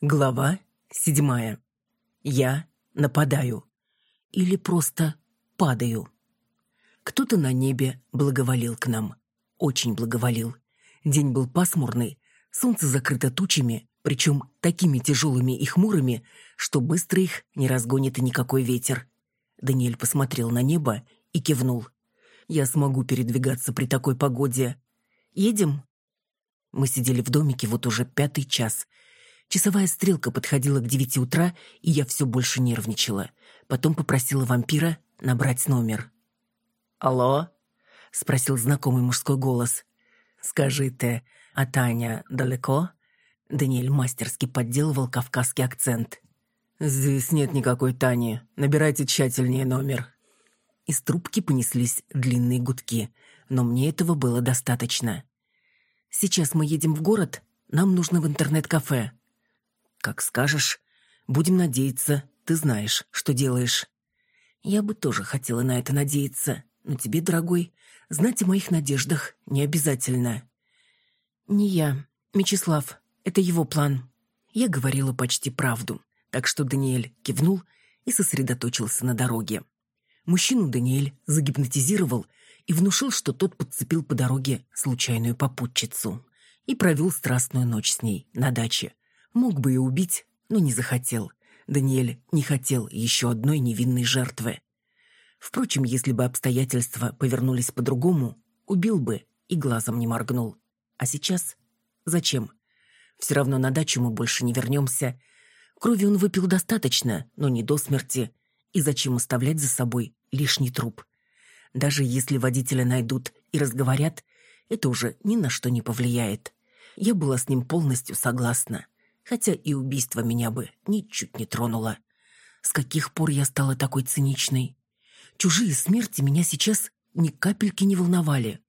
Глава седьмая. Я нападаю. Или просто падаю. Кто-то на небе благоволил к нам. Очень благоволил. День был пасмурный, солнце закрыто тучами, причем такими тяжелыми и хмурыми, что быстро их не разгонит и никакой ветер. Даниэль посмотрел на небо и кивнул. «Я смогу передвигаться при такой погоде. Едем?» Мы сидели в домике вот уже пятый час – Часовая стрелка подходила к девяти утра, и я все больше нервничала. Потом попросила вампира набрать номер. «Алло?» — спросил знакомый мужской голос. «Скажи ты, а Таня далеко?» Даниэль мастерски подделывал кавказский акцент. «Здесь нет никакой Тани. Набирайте тщательнее номер». Из трубки понеслись длинные гудки, но мне этого было достаточно. «Сейчас мы едем в город, нам нужно в интернет-кафе». «Как скажешь. Будем надеяться, ты знаешь, что делаешь». «Я бы тоже хотела на это надеяться, но тебе, дорогой, знать о моих надеждах не обязательно». «Не я. Мечислав. Это его план». Я говорила почти правду, так что Даниэль кивнул и сосредоточился на дороге. Мужчину Даниэль загипнотизировал и внушил, что тот подцепил по дороге случайную попутчицу и провел страстную ночь с ней на даче, Мог бы и убить, но не захотел. Даниэль не хотел еще одной невинной жертвы. Впрочем, если бы обстоятельства повернулись по-другому, убил бы и глазом не моргнул. А сейчас? Зачем? Все равно на дачу мы больше не вернемся. Крови он выпил достаточно, но не до смерти. И зачем оставлять за собой лишний труп? Даже если водителя найдут и разговорят, это уже ни на что не повлияет. Я была с ним полностью согласна хотя и убийство меня бы ничуть не тронуло. С каких пор я стала такой циничной? Чужие смерти меня сейчас ни капельки не волновали.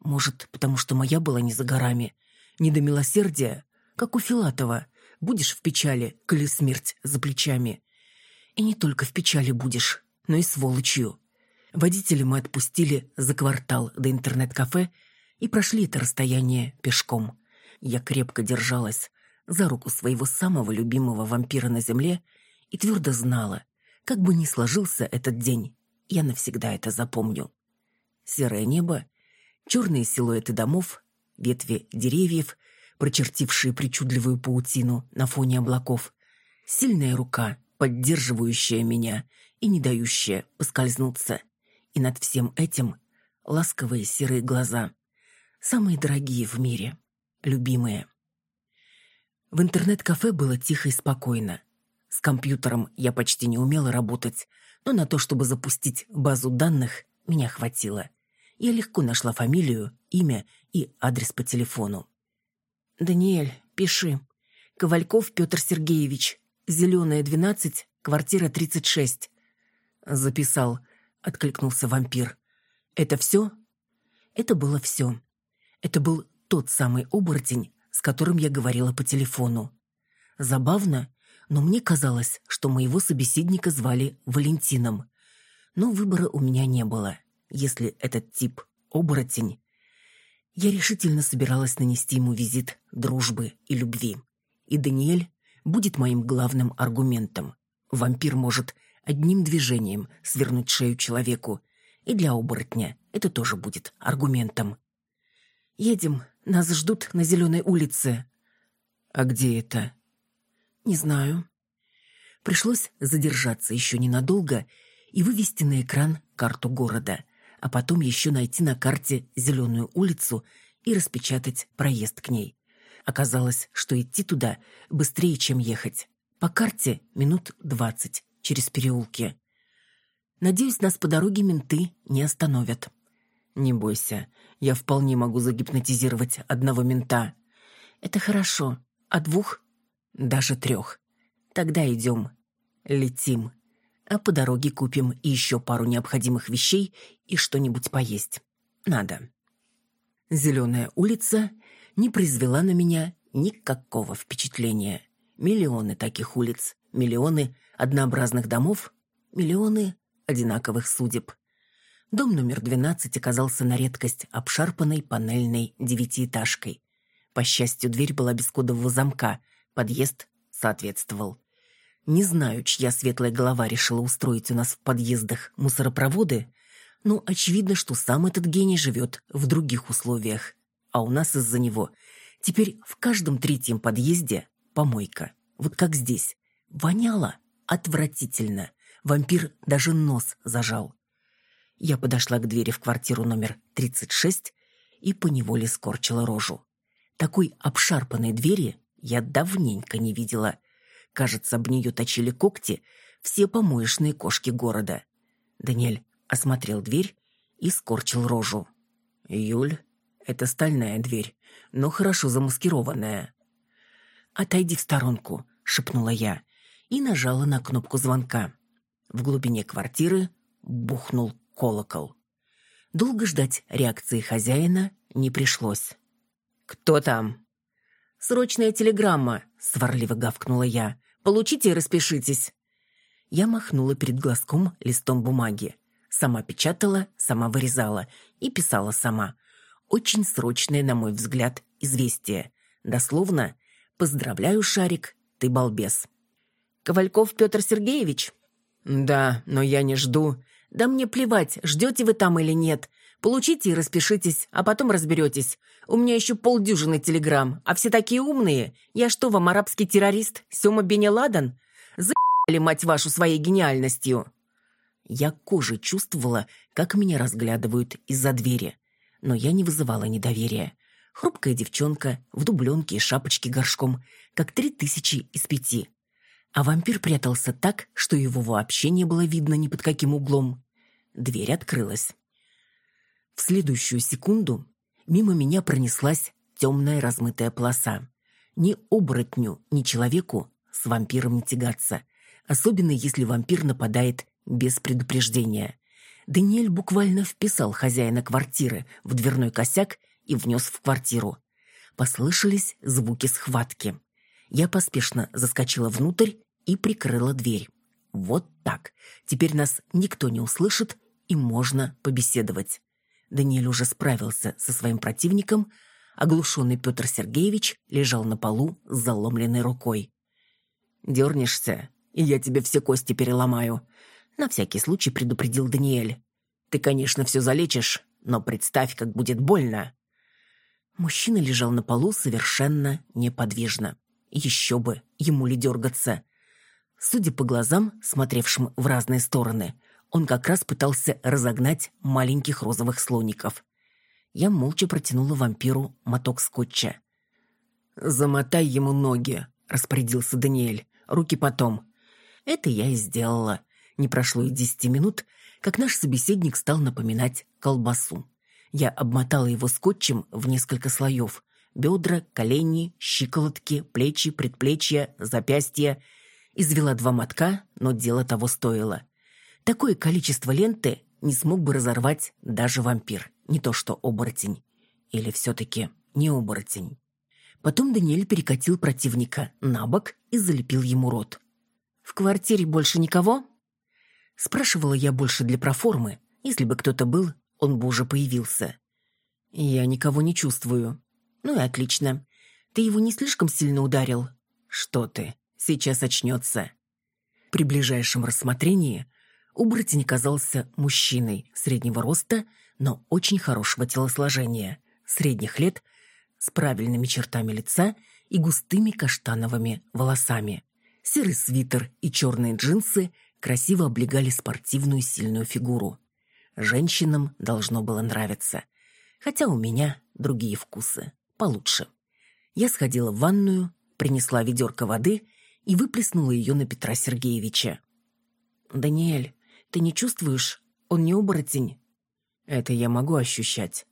Может, потому что моя была не за горами, не до милосердия, как у Филатова. Будешь в печали, коли смерть за плечами. И не только в печали будешь, но и сволочью. Водителя мы отпустили за квартал до интернет-кафе и прошли это расстояние пешком. Я крепко держалась, за руку своего самого любимого вампира на земле и твердо знала, как бы ни сложился этот день, я навсегда это запомню. Серое небо, черные силуэты домов, ветви деревьев, прочертившие причудливую паутину на фоне облаков, сильная рука, поддерживающая меня и не дающая поскользнуться. И над всем этим ласковые серые глаза, самые дорогие в мире, любимые. В интернет-кафе было тихо и спокойно. С компьютером я почти не умела работать, но на то, чтобы запустить базу данных, меня хватило. Я легко нашла фамилию, имя и адрес по телефону. «Даниэль, пиши. Ковальков Петр Сергеевич. Зеленая, 12, квартира 36». «Записал», — откликнулся вампир. «Это все?» Это было все. Это был тот самый оборотень, с которым я говорила по телефону. Забавно, но мне казалось, что моего собеседника звали Валентином. Но выбора у меня не было. Если этот тип — оборотень, я решительно собиралась нанести ему визит дружбы и любви. И Даниэль будет моим главным аргументом. Вампир может одним движением свернуть шею человеку, и для оборотня это тоже будет аргументом. «Едем, нас ждут на Зеленой улице». «А где это?» «Не знаю». Пришлось задержаться еще ненадолго и вывести на экран карту города, а потом еще найти на карте Зеленую улицу и распечатать проезд к ней. Оказалось, что идти туда быстрее, чем ехать. По карте минут двадцать через переулки. Надеюсь, нас по дороге менты не остановят. «Не бойся, я вполне могу загипнотизировать одного мента». «Это хорошо. А двух?» «Даже трех. Тогда идем. Летим. А по дороге купим еще пару необходимых вещей и что-нибудь поесть. Надо». Зеленая улица не произвела на меня никакого впечатления. Миллионы таких улиц, миллионы однообразных домов, миллионы одинаковых судеб. Дом номер 12 оказался на редкость обшарпанной панельной девятиэтажкой. По счастью, дверь была без кодового замка, подъезд соответствовал. Не знаю, чья светлая голова решила устроить у нас в подъездах мусоропроводы, но очевидно, что сам этот гений живет в других условиях. А у нас из-за него теперь в каждом третьем подъезде помойка. Вот как здесь. Воняло отвратительно. Вампир даже нос зажал. Я подошла к двери в квартиру номер 36 и поневоле скорчила рожу. Такой обшарпанной двери я давненько не видела. Кажется, об нее точили когти все помоечные кошки города. Даниэль осмотрел дверь и скорчил рожу. «Юль, это стальная дверь, но хорошо замаскированная». «Отойди в сторонку», — шепнула я и нажала на кнопку звонка. В глубине квартиры бухнул колокол. Долго ждать реакции хозяина не пришлось. «Кто там?» «Срочная телеграмма», — сварливо гавкнула я. «Получите и распишитесь». Я махнула перед глазком листом бумаги. Сама печатала, сама вырезала и писала сама. Очень срочное, на мой взгляд, известие. Дословно «Поздравляю, Шарик, ты балбес». «Ковальков Петр Сергеевич?» «Да, но я не жду. «Да мне плевать, ждете вы там или нет. Получите и распишитесь, а потом разберетесь. У меня еще полдюжины телеграмм, а все такие умные. Я что, вам арабский террорист? Сема Бене Ладен? Мать вашу, своей гениальностью?» Я кожей чувствовала, как меня разглядывают из-за двери. Но я не вызывала недоверия. Хрупкая девчонка в дубленке и шапочке горшком, как три тысячи из пяти а вампир прятался так, что его вообще не было видно ни под каким углом. Дверь открылась. В следующую секунду мимо меня пронеслась темная размытая полоса. Ни оборотню, ни человеку с вампиром не тягаться, особенно если вампир нападает без предупреждения. Даниэль буквально вписал хозяина квартиры в дверной косяк и внес в квартиру. Послышались звуки схватки. Я поспешно заскочила внутрь и прикрыла дверь. Вот так. Теперь нас никто не услышит, и можно побеседовать. Даниэль уже справился со своим противником, оглушенный Петр Сергеевич лежал на полу с заломленной рукой. «Дернешься, и я тебе все кости переломаю», — на всякий случай предупредил Даниэль. «Ты, конечно, все залечишь, но представь, как будет больно». Мужчина лежал на полу совершенно неподвижно. Еще бы, ему ли дергаться. Судя по глазам, смотревшим в разные стороны, он как раз пытался разогнать маленьких розовых слоников. Я молча протянула вампиру моток скотча. «Замотай ему ноги», — распорядился Даниэль. «Руки потом». Это я и сделала. Не прошло и десяти минут, как наш собеседник стал напоминать колбасу. Я обмотала его скотчем в несколько слоев бедра, колени, щиколотки, плечи, предплечья, запястья. Извела два мотка, но дело того стоило. Такое количество ленты не смог бы разорвать даже вампир, не то что оборотень. Или все-таки не оборотень. Потом Даниэль перекатил противника на бок и залепил ему рот. «В квартире больше никого?» Спрашивала я больше для проформы. Если бы кто-то был, он бы уже появился. «Я никого не чувствую», ну и отлично. Ты его не слишком сильно ударил? Что ты, сейчас очнется. При ближайшем рассмотрении оборотень казался мужчиной среднего роста, но очень хорошего телосложения, средних лет, с правильными чертами лица и густыми каштановыми волосами. Серый свитер и черные джинсы красиво облегали спортивную сильную фигуру. Женщинам должно было нравиться, хотя у меня другие вкусы получше. Я сходила в ванную, принесла ведерко воды и выплеснула ее на Петра Сергеевича. «Даниэль, ты не чувствуешь? Он не оборотень?» «Это я могу ощущать.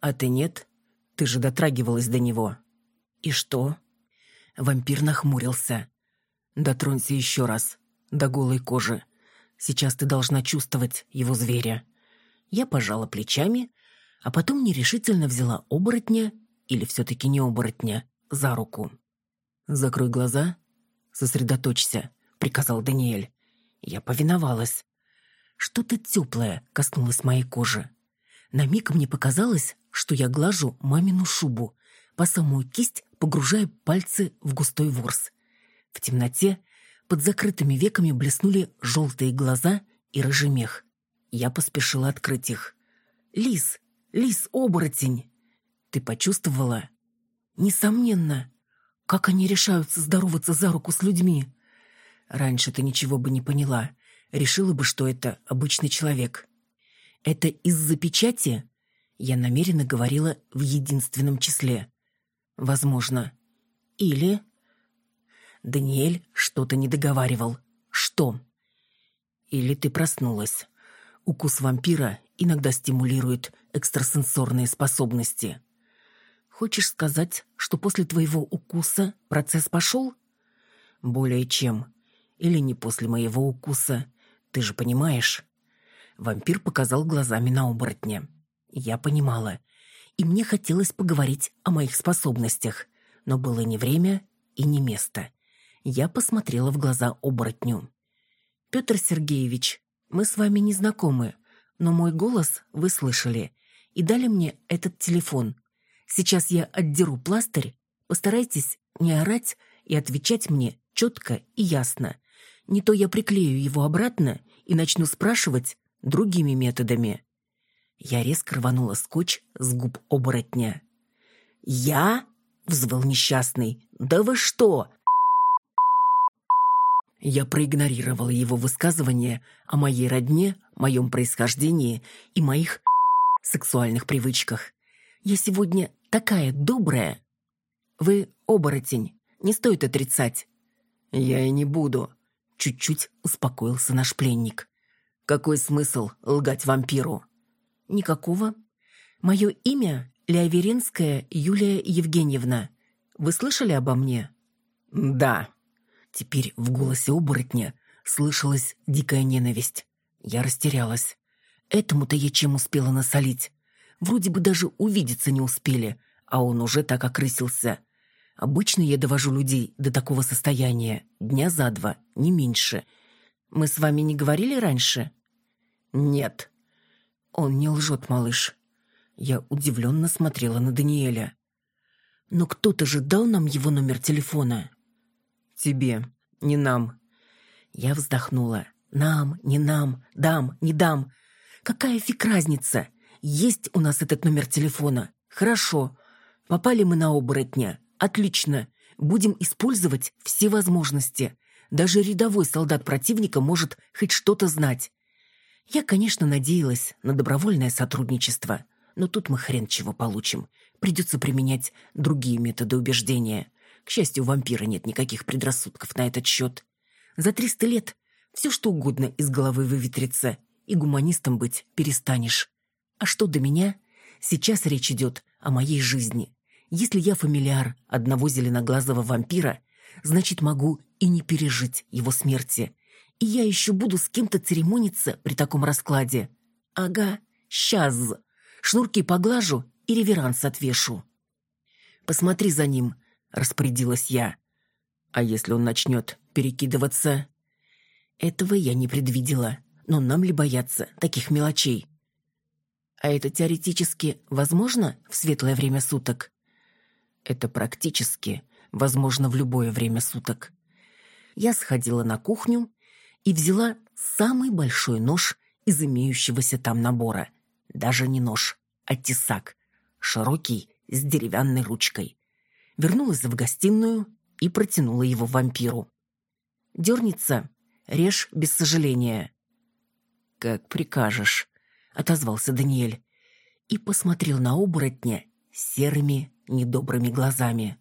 А ты нет? Ты же дотрагивалась до него». «И что?» Вампир нахмурился. «Дотронься еще раз, до голой кожи. Сейчас ты должна чувствовать его зверя». Я пожала плечами, а потом нерешительно взяла оборотня или все-таки не оборотня, за руку. «Закрой глаза, сосредоточься», — приказал Даниэль. Я повиновалась. Что-то теплое коснулось моей кожи. На миг мне показалось, что я глажу мамину шубу, по самую кисть погружая пальцы в густой ворс. В темноте под закрытыми веками блеснули желтые глаза и рыжий мех. Я поспешила открыть их. «Лис! Лис-оборотень!» «Ты почувствовала?» «Несомненно. Как они решаются здороваться за руку с людьми?» «Раньше ты ничего бы не поняла. Решила бы, что это обычный человек». «Это из-за печати?» Я намеренно говорила в единственном числе. «Возможно. Или...» Даниэль что-то не договаривал. «Что?» «Или ты проснулась. Укус вампира иногда стимулирует экстрасенсорные способности. Хочешь сказать, что после твоего укуса процесс пошел? Более чем. Или не после моего укуса. Ты же понимаешь? Вампир показал глазами на оборотня. Я понимала. И мне хотелось поговорить о моих способностях. Но было не время и не место. Я посмотрела в глаза оборотню. «Петр Сергеевич, мы с вами не знакомы, но мой голос вы слышали и дали мне этот телефон. Сейчас я отдеру пластырь, постарайтесь не орать и отвечать мне четко и ясно. Не то я приклею его обратно и начну спрашивать другими методами. Я резко рванула скотч с губ оборотня. «Я?» — взвыл несчастный. «Да вы что? Я проигнорировала его высказывание о моей родне, моем происхождении и моих сексуальных привычках. Я сегодня такая добрая. Вы оборотень, не стоит отрицать. Я и не буду. Чуть-чуть успокоился наш пленник. Какой смысл лгать вампиру? Никакого. Мое имя Леоверинская Юлия Евгеньевна. Вы слышали обо мне? Да. Теперь в голосе оборотня слышалась дикая ненависть. Я растерялась. Этому-то я чем успела насолить. Вроде бы даже увидеться не успели, а он уже так окрысился. Обычно я довожу людей до такого состояния дня за два, не меньше. Мы с вами не говорили раньше? Нет. Он не лжет, малыш. Я удивленно смотрела на Даниэля. Но кто-то же дал нам его номер телефона. Тебе, не нам. Я вздохнула. Нам, не нам, дам, не дам. Какая фиг разница? Есть у нас этот номер телефона. Хорошо. Попали мы на оборотня. Отлично. Будем использовать все возможности. Даже рядовой солдат противника может хоть что-то знать. Я, конечно, надеялась на добровольное сотрудничество, но тут мы хрен чего получим. Придется применять другие методы убеждения. К счастью, у вампира нет никаких предрассудков на этот счет. За триста лет все что угодно из головы выветрится, и гуманистом быть перестанешь. А что до меня? Сейчас речь идет о моей жизни. Если я фамильяр одного зеленоглазого вампира, значит, могу и не пережить его смерти. И я еще буду с кем-то церемониться при таком раскладе. Ага, сейчас. Шнурки поглажу и реверанс отвешу. Посмотри за ним, — распорядилась я. «А если он начнет перекидываться?» Этого я не предвидела, но нам ли бояться таких мелочей? А это теоретически возможно в светлое время суток? Это практически возможно в любое время суток. Я сходила на кухню и взяла самый большой нож из имеющегося там набора. Даже не нож, а тесак. Широкий, с деревянной ручкой вернулась в гостиную и протянула его вампиру. «Дернется, режь без сожаления». «Как прикажешь», — отозвался Даниэль и посмотрел на оборотня серыми, недобрыми глазами.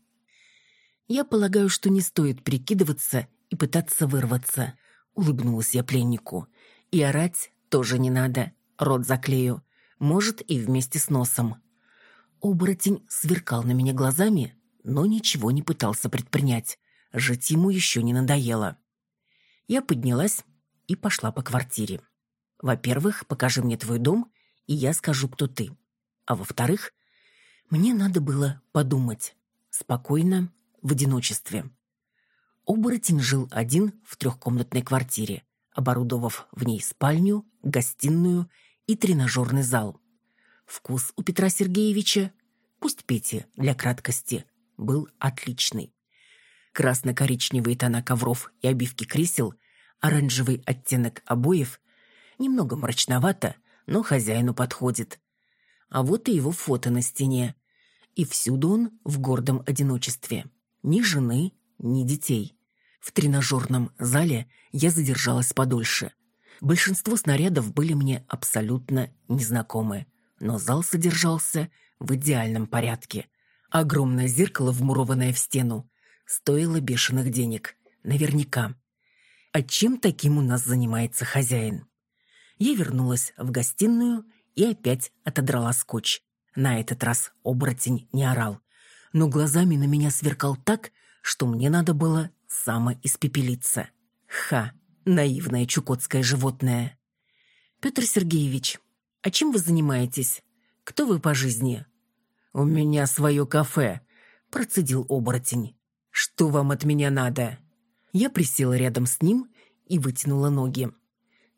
«Я полагаю, что не стоит прикидываться и пытаться вырваться», — улыбнулась я пленнику. «И орать тоже не надо, рот заклею, может, и вместе с носом». Оборотень сверкал на меня глазами, но ничего не пытался предпринять. Жить ему еще не надоело. Я поднялась и пошла по квартире. Во-первых, покажи мне твой дом, и я скажу, кто ты. А во-вторых, мне надо было подумать. Спокойно, в одиночестве. Оборотень жил один в трехкомнатной квартире, оборудовав в ней спальню, гостиную и тренажерный зал. Вкус у Петра Сергеевича, пусть Пети для краткости, был отличный. Красно-коричневые тона ковров и обивки кресел, оранжевый оттенок обоев, немного мрачновато, но хозяину подходит. А вот и его фото на стене. И всюду он в гордом одиночестве. Ни жены, ни детей. В тренажерном зале я задержалась подольше. Большинство снарядов были мне абсолютно незнакомы. Но зал содержался в идеальном порядке. Огромное зеркало, вмурованное в стену, стоило бешеных денег. Наверняка. А чем таким у нас занимается хозяин? Я вернулась в гостиную и опять отодрала скотч. На этот раз оборотень не орал, но глазами на меня сверкал так, что мне надо было самоиспепелиться. Ха, наивное чукотское животное. Петр Сергеевич, а чем вы занимаетесь? Кто вы по жизни? У меня свое кафе, процедил оборотень. Что вам от меня надо? Я присела рядом с ним и вытянула ноги.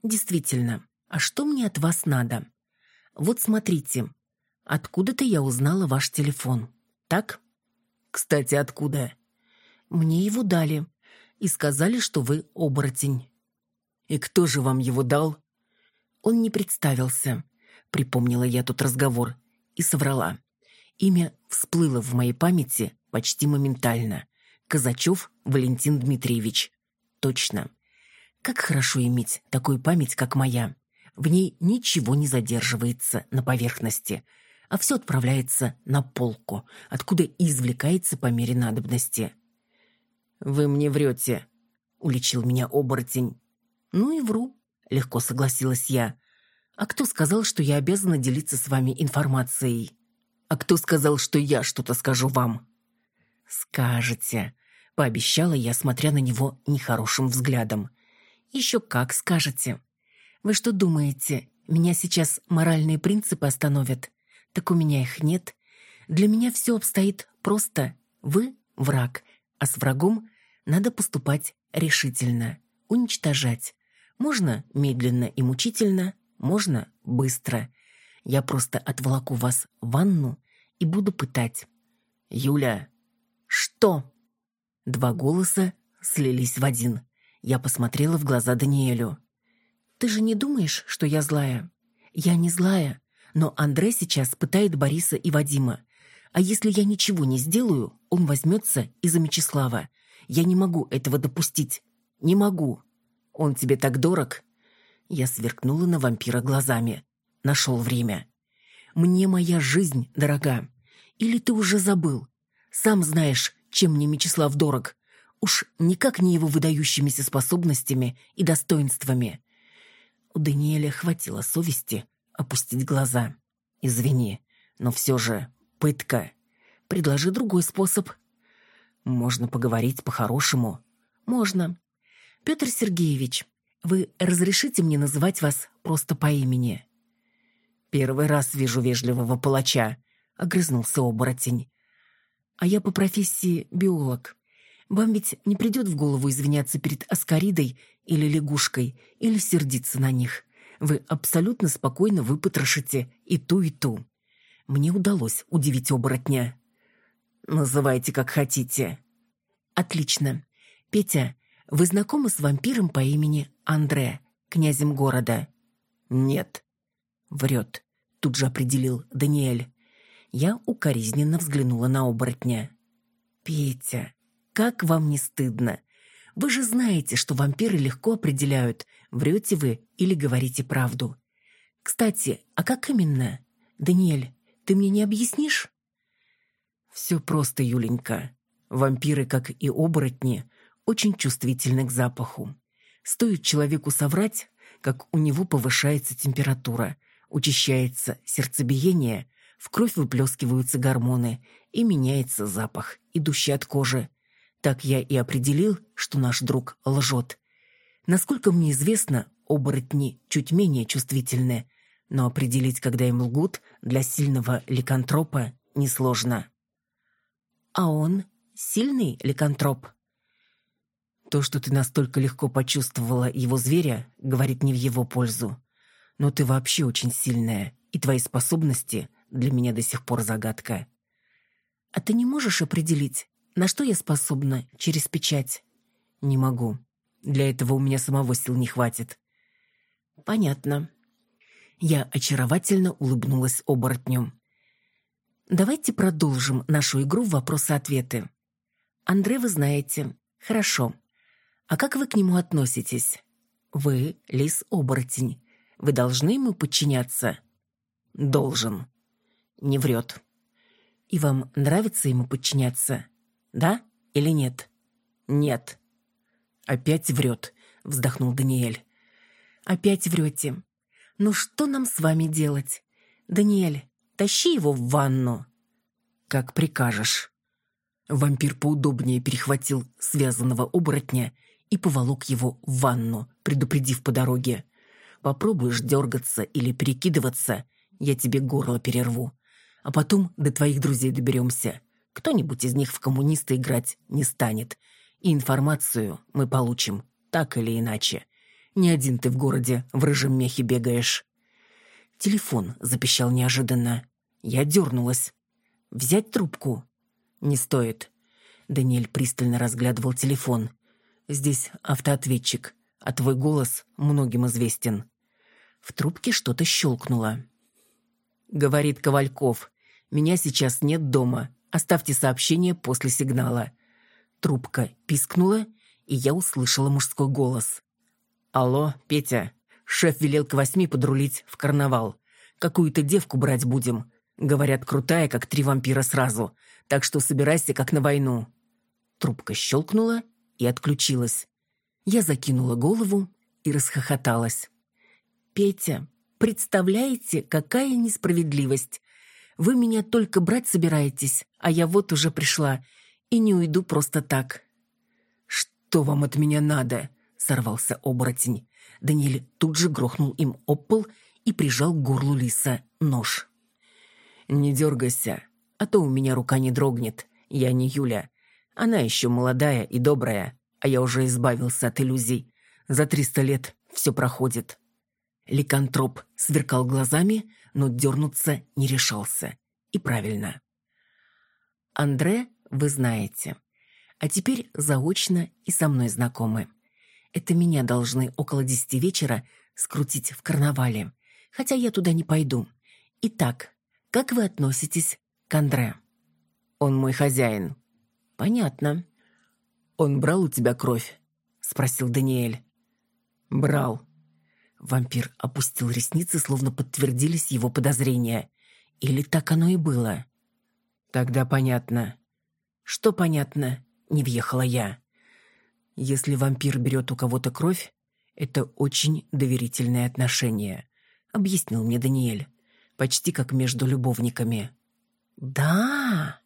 Действительно, а что мне от вас надо? Вот смотрите. Откуда-то я узнала ваш телефон. Так? Кстати, откуда? Мне его дали и сказали, что вы оборотень. И кто же вам его дал? Он не представился. Припомнила я тот разговор и соврала. Имя всплыло в моей памяти почти моментально. Казачев Валентин Дмитриевич. Точно. Как хорошо иметь такую память, как моя. В ней ничего не задерживается на поверхности, а все отправляется на полку, откуда извлекается по мере надобности. «Вы мне врете», — уличил меня оборотень. «Ну и вру», — легко согласилась я. «А кто сказал, что я обязана делиться с вами информацией?» «А кто сказал, что я что-то скажу вам?» «Скажете», — пообещала я, смотря на него нехорошим взглядом. «Еще как скажете. Вы что думаете, меня сейчас моральные принципы остановят? Так у меня их нет. Для меня все обстоит просто. Вы — враг, а с врагом надо поступать решительно, уничтожать. Можно медленно и мучительно, можно быстро. Я просто отволоку вас в ванну и буду пытать. «Юля!» «Что?» Два голоса слились в один. Я посмотрела в глаза Даниэлю. «Ты же не думаешь, что я злая?» «Я не злая, но Андрей сейчас пытает Бориса и Вадима. А если я ничего не сделаю, он возьмется из-за Мечислава. Я не могу этого допустить. Не могу. Он тебе так дорог?» Я сверкнула на вампира глазами. Нашел время. «Мне моя жизнь дорога. Или ты уже забыл? Сам знаешь, чем мне Мечислав дорог. Уж никак не его выдающимися способностями и достоинствами. У Даниэля хватило совести опустить глаза. «Извини, но все же пытка. Предложи другой способ». «Можно поговорить по-хорошему». «Можно. Петр Сергеевич, вы разрешите мне называть вас просто по имени?» «Первый раз вижу вежливого палача», — огрызнулся оборотень. «А я по профессии биолог. Вам ведь не придет в голову извиняться перед Аскаридой или лягушкой, или сердиться на них. Вы абсолютно спокойно выпотрошите и ту, и ту. Мне удалось удивить оборотня. Называйте как хотите. Отлично. Петя, вы знакомы с вампиром по имени Андре, князем города? Нет. Врет. Тут же определил Даниэль. Я укоризненно взглянула на оборотня. Петя, как вам не стыдно? Вы же знаете, что вампиры легко определяют, врете вы или говорите правду. Кстати, а как именно? Даниэль, ты мне не объяснишь? Все просто, Юленька. Вампиры, как и оборотни, очень чувствительны к запаху. Стоит человеку соврать, как у него повышается температура, учащается сердцебиение, в кровь выплескиваются гормоны и меняется запах, идущий от кожи. Так я и определил, что наш друг лжет. Насколько мне известно, оборотни чуть менее чувствительны, но определить, когда им лгут, для сильного ликантропа несложно. А он сильный ликантроп? То, что ты настолько легко почувствовала его зверя, говорит не в его пользу. Но ты вообще очень сильная, и твои способности для меня до сих пор загадка. А ты не можешь определить, на что я способна через печать? Не могу. Для этого у меня самого сил не хватит. Понятно. Я очаровательно улыбнулась оборотню. Давайте продолжим нашу игру в вопросы-ответы. Андре вы знаете. Хорошо. А как вы к нему относитесь? Вы лис-оборотень. Вы должны ему подчиняться? Должен. Не врет. И вам нравится ему подчиняться? Да или нет? Нет. Опять врет, вздохнул Даниэль. Опять врете. Ну что нам с вами делать? Даниэль, тащи его в ванну. Как прикажешь. Вампир поудобнее перехватил связанного оборотня и поволок его в ванну, предупредив по дороге. «Попробуешь дергаться или перекидываться, я тебе горло перерву. А потом до твоих друзей доберемся. Кто-нибудь из них в коммуниста играть не станет. И информацию мы получим, так или иначе. Не один ты в городе в рыжем мехе бегаешь». Телефон запищал неожиданно. Я дернулась. «Взять трубку?» «Не стоит». Даниэль пристально разглядывал телефон. «Здесь автоответчик, а твой голос многим известен». В трубке что-то щелкнуло. «Говорит Ковальков, меня сейчас нет дома. Оставьте сообщение после сигнала». Трубка пискнула, и я услышала мужской голос. «Алло, Петя. Шеф велел к восьми подрулить в карнавал. Какую-то девку брать будем. Говорят, крутая, как три вампира сразу так что собирайся как на войну». Трубка щелкнула и отключилась. Я закинула голову и расхохоталась. «Петя, представляете, какая несправедливость? Вы меня только брать собираетесь, а я вот уже пришла и не уйду просто так». «Что вам от меня надо?» — сорвался оборотень. Даниэль тут же грохнул им об пол и прижал к горлу лиса нож. «Не дергайся, а то у меня рука не дрогнет. Я не Юля. Она еще молодая и добрая, а я уже избавился от иллюзий. За триста лет все проходит. Ликантроп сверкал глазами, но дернуться не решался. И правильно. Андре вы знаете. А теперь заочно и со мной знакомы. Это меня должны около десяти вечера скрутить в карнавале. Хотя я туда не пойду. Итак, как вы относитесь к «Он мой хозяин». «Понятно». «Он брал у тебя кровь?» — спросил Даниэль. «Брал». Вампир опустил ресницы, словно подтвердились его подозрения. Или так оно и было? «Тогда понятно». «Что понятно?» — не въехала я. «Если вампир берет у кого-то кровь, это очень доверительное отношение», — объяснил мне Даниэль. «Почти как между любовниками». «Да!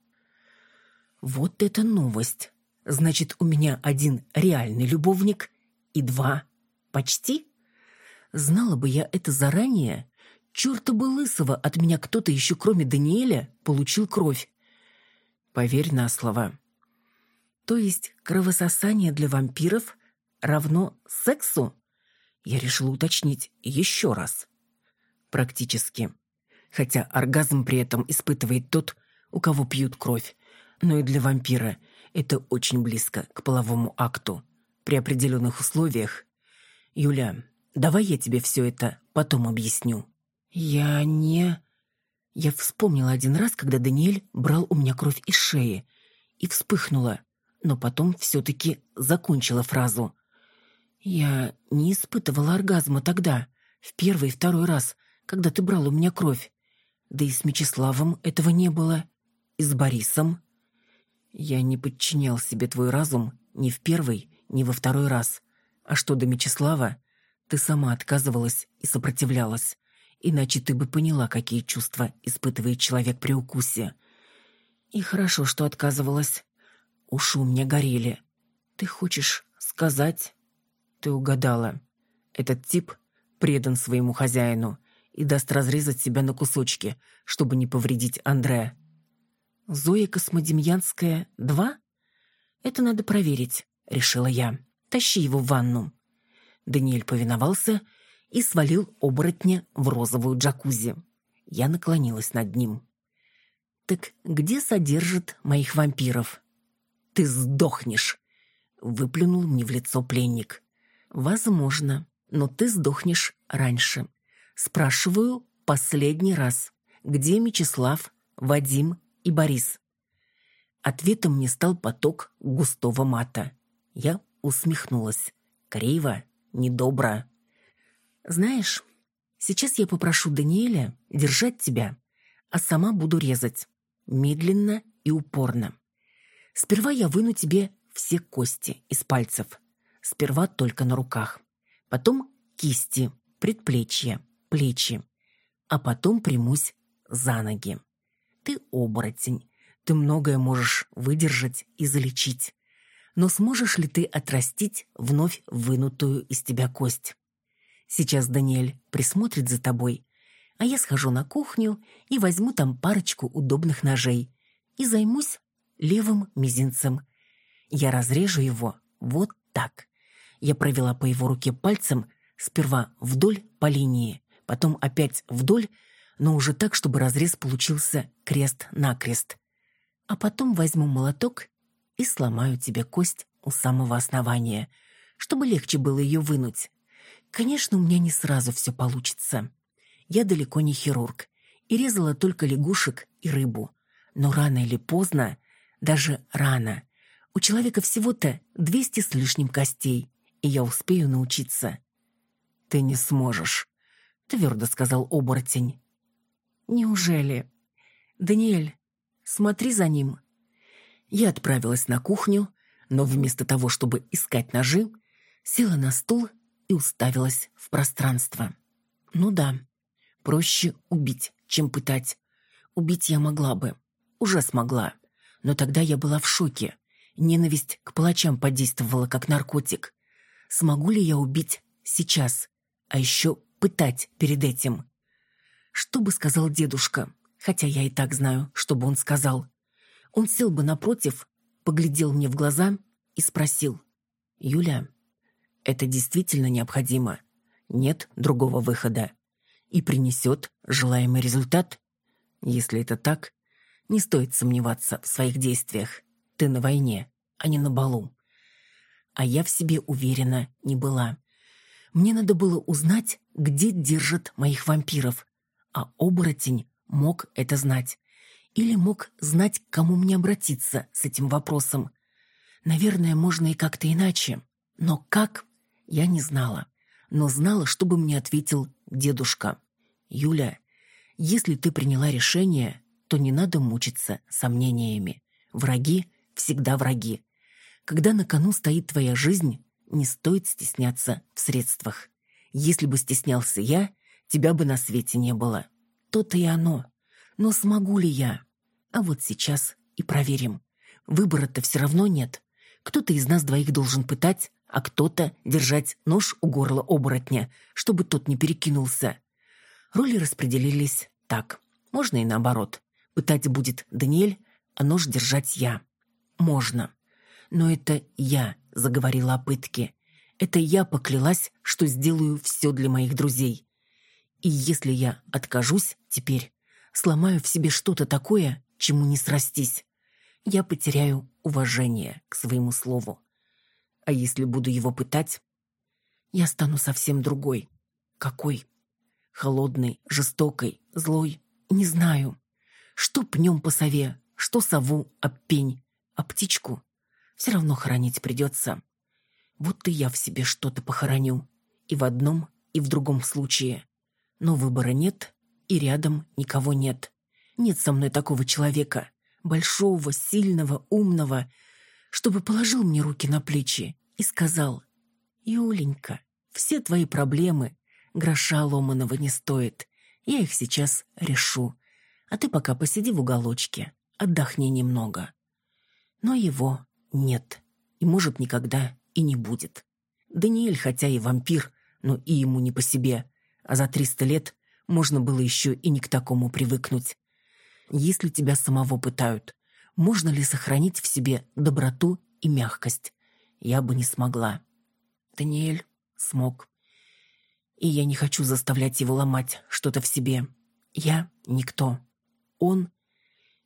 Вот это новость! Значит, у меня один реальный любовник и два почти? Знала бы я это заранее, черта бы лысого от меня кто-то еще кроме Даниэля получил кровь. Поверь на слово. То есть кровососание для вампиров равно сексу? Я решила уточнить еще раз. Практически хотя оргазм при этом испытывает тот, у кого пьют кровь. Но и для вампира это очень близко к половому акту. При определенных условиях. Юля, давай я тебе все это потом объясню. Я не... Я вспомнила один раз, когда Даниэль брал у меня кровь из шеи. И вспыхнула, но потом все-таки закончила фразу. Я не испытывала оргазма тогда, в первый и второй раз, когда ты брал у меня кровь. Да и с Мечиславом этого не было. И с Борисом. Я не подчинял себе твой разум ни в первый, ни во второй раз. А что до Мечислава, ты сама отказывалась и сопротивлялась. Иначе ты бы поняла, какие чувства испытывает человек при укусе. И хорошо, что отказывалась. Уши у меня горели. Ты хочешь сказать? Ты угадала. Этот тип предан своему хозяину и даст разрезать себя на кусочки, чтобы не повредить Андре. «Зоя Космодемьянская, два? Это надо проверить», — решила я. Тащи его в ванну». Даниэль повиновался и свалил оборотня в розовую джакузи. Я наклонилась над ним. «Так где содержат моих вампиров?» «Ты сдохнешь!» — выплюнул мне в лицо пленник. «Возможно, но ты сдохнешь раньше. Спрашиваю последний раз, где Мечислав, Вадим и Борис?» Ответом мне стал поток густого мата. Я усмехнулась. Криво, недобро. «Знаешь, сейчас я попрошу Даниэля держать тебя, а сама буду резать. Медленно и упорно. Сперва я выну тебе все кости из пальцев. Сперва только на руках. Потом кисти, предплечья, плечи. А потом примусь за ноги. Ты оборотень. Ты многое можешь выдержать и залечить но сможешь ли ты отрастить вновь вынутую из тебя кость? Сейчас Даниэль присмотрит за тобой, а я схожу на кухню и возьму там парочку удобных ножей и займусь левым мизинцем. Я разрежу его вот так. Я провела по его руке пальцем сперва вдоль по линии, потом опять вдоль, но уже так, чтобы разрез получился крест-накрест. А потом возьму молоток и сломаю тебе кость у самого основания, чтобы легче было ее вынуть. Конечно, у меня не сразу все получится. Я далеко не хирург и резала только лягушек и рыбу. Но рано или поздно, даже рано, у человека всего-то двести с лишним костей, и я успею научиться. «Ты не сможешь», — твердо сказал оборотень. «Неужели? Даниэль, смотри за ним», я отправилась на кухню, но вместо того, чтобы искать ножи, села на стул и уставилась в пространство. Ну да, проще убить, чем пытать. Убить я могла бы, уже смогла, но тогда я была в шоке. Ненависть к палачам подействовала как наркотик. Смогу ли я убить сейчас, а еще пытать перед этим? Что бы сказал дедушка, хотя я и так знаю, что бы он сказал. Он сел бы напротив, поглядел мне в глаза и спросил. «Юля, это действительно необходимо? Нет другого выхода? И принесет желаемый результат? Если это так, не стоит сомневаться в своих действиях. Ты на войне, а не на балу. А я в себе уверена не была. Мне надо было узнать, где держат моих вампиров, а оборотень мог это знать. Или мог знать, к кому мне обратиться с этим вопросом. Наверное, можно и как-то иначе. Но как, я не знала. Но знала, что бы мне ответил дедушка. «Юля, если ты приняла решение, то не надо мучиться сомнениями. Враги всегда враги. Когда на кону стоит твоя жизнь, не стоит стесняться в средствах. Если бы стеснялся я, тебя бы на свете не было. То-то и оно. Но смогу ли я? А вот сейчас и проверим. Выбора-то все равно нет. Кто-то из нас двоих должен пытать, а кто-то держать нож у горла оборотня, чтобы тот не перекинулся. Роли распределились так. Можно и наоборот. Пытать будет Даниэль, а нож держать я. Можно. Но это я заговорила о пытке. Это я поклялась, что сделаю все для моих друзей. И если я откажусь теперь, сломаю в себе что-то такое, чему не срастись, я потеряю уважение к своему слову. А если буду его пытать, я стану совсем другой. Какой? Холодной, жестокой, злой? Не знаю. Что пнем по сове, что сову об пень, а птичку все равно хоронить придется. Вот и я в себе что-то похороню. И в одном, и в другом случае. Но выбора нет, и рядом никого нет. Нет со мной такого человека, большого, сильного, умного, чтобы положил мне руки на плечи и сказал, «Юленька, все твои проблемы гроша ломаного не стоит. Я их сейчас решу. А ты пока посиди в уголочке, отдохни немного». Но его нет, и, может, никогда и не будет. Даниэль, хотя и вампир, но и ему не по себе, а за триста лет можно было еще и не к такому привыкнуть. Если тебя самого пытают, можно ли сохранить в себе доброту и мягкость? Я бы не смогла. Даниэль смог. И я не хочу заставлять его ломать что-то в себе. Я никто. Он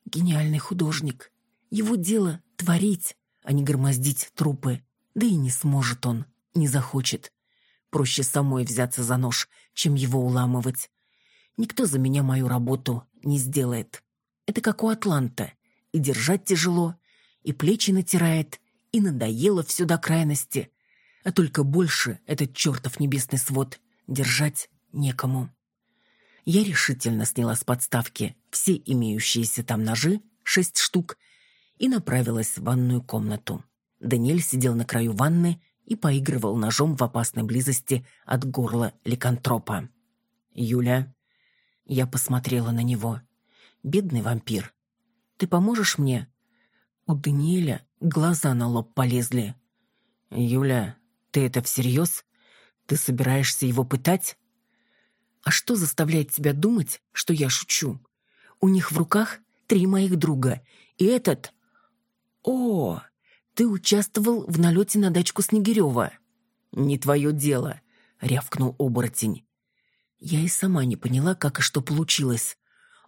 гениальный художник. Его дело творить, а не громоздить трупы. Да и не сможет он, не захочет. Проще самой взяться за нож, чем его уламывать. Никто за меня мою работу не сделает. Это как у Атланта. И держать тяжело, и плечи натирает, и надоело все до крайности. А только больше этот чертов небесный свод держать некому. Я решительно сняла с подставки все имеющиеся там ножи, шесть штук, и направилась в ванную комнату. Даниэль сидел на краю ванны и поигрывал ножом в опасной близости от горла ликантропа. «Юля...» Я посмотрела на него. «Бедный вампир. Ты поможешь мне?» У Даниэля глаза на лоб полезли. «Юля, ты это всерьез? Ты собираешься его пытать?» «А что заставляет тебя думать, что я шучу? У них в руках три моих друга, и этот...» «О, ты участвовал в налете на дачку Снегирева». «Не твое дело», — рявкнул оборотень. Я и сама не поняла, как и что получилось.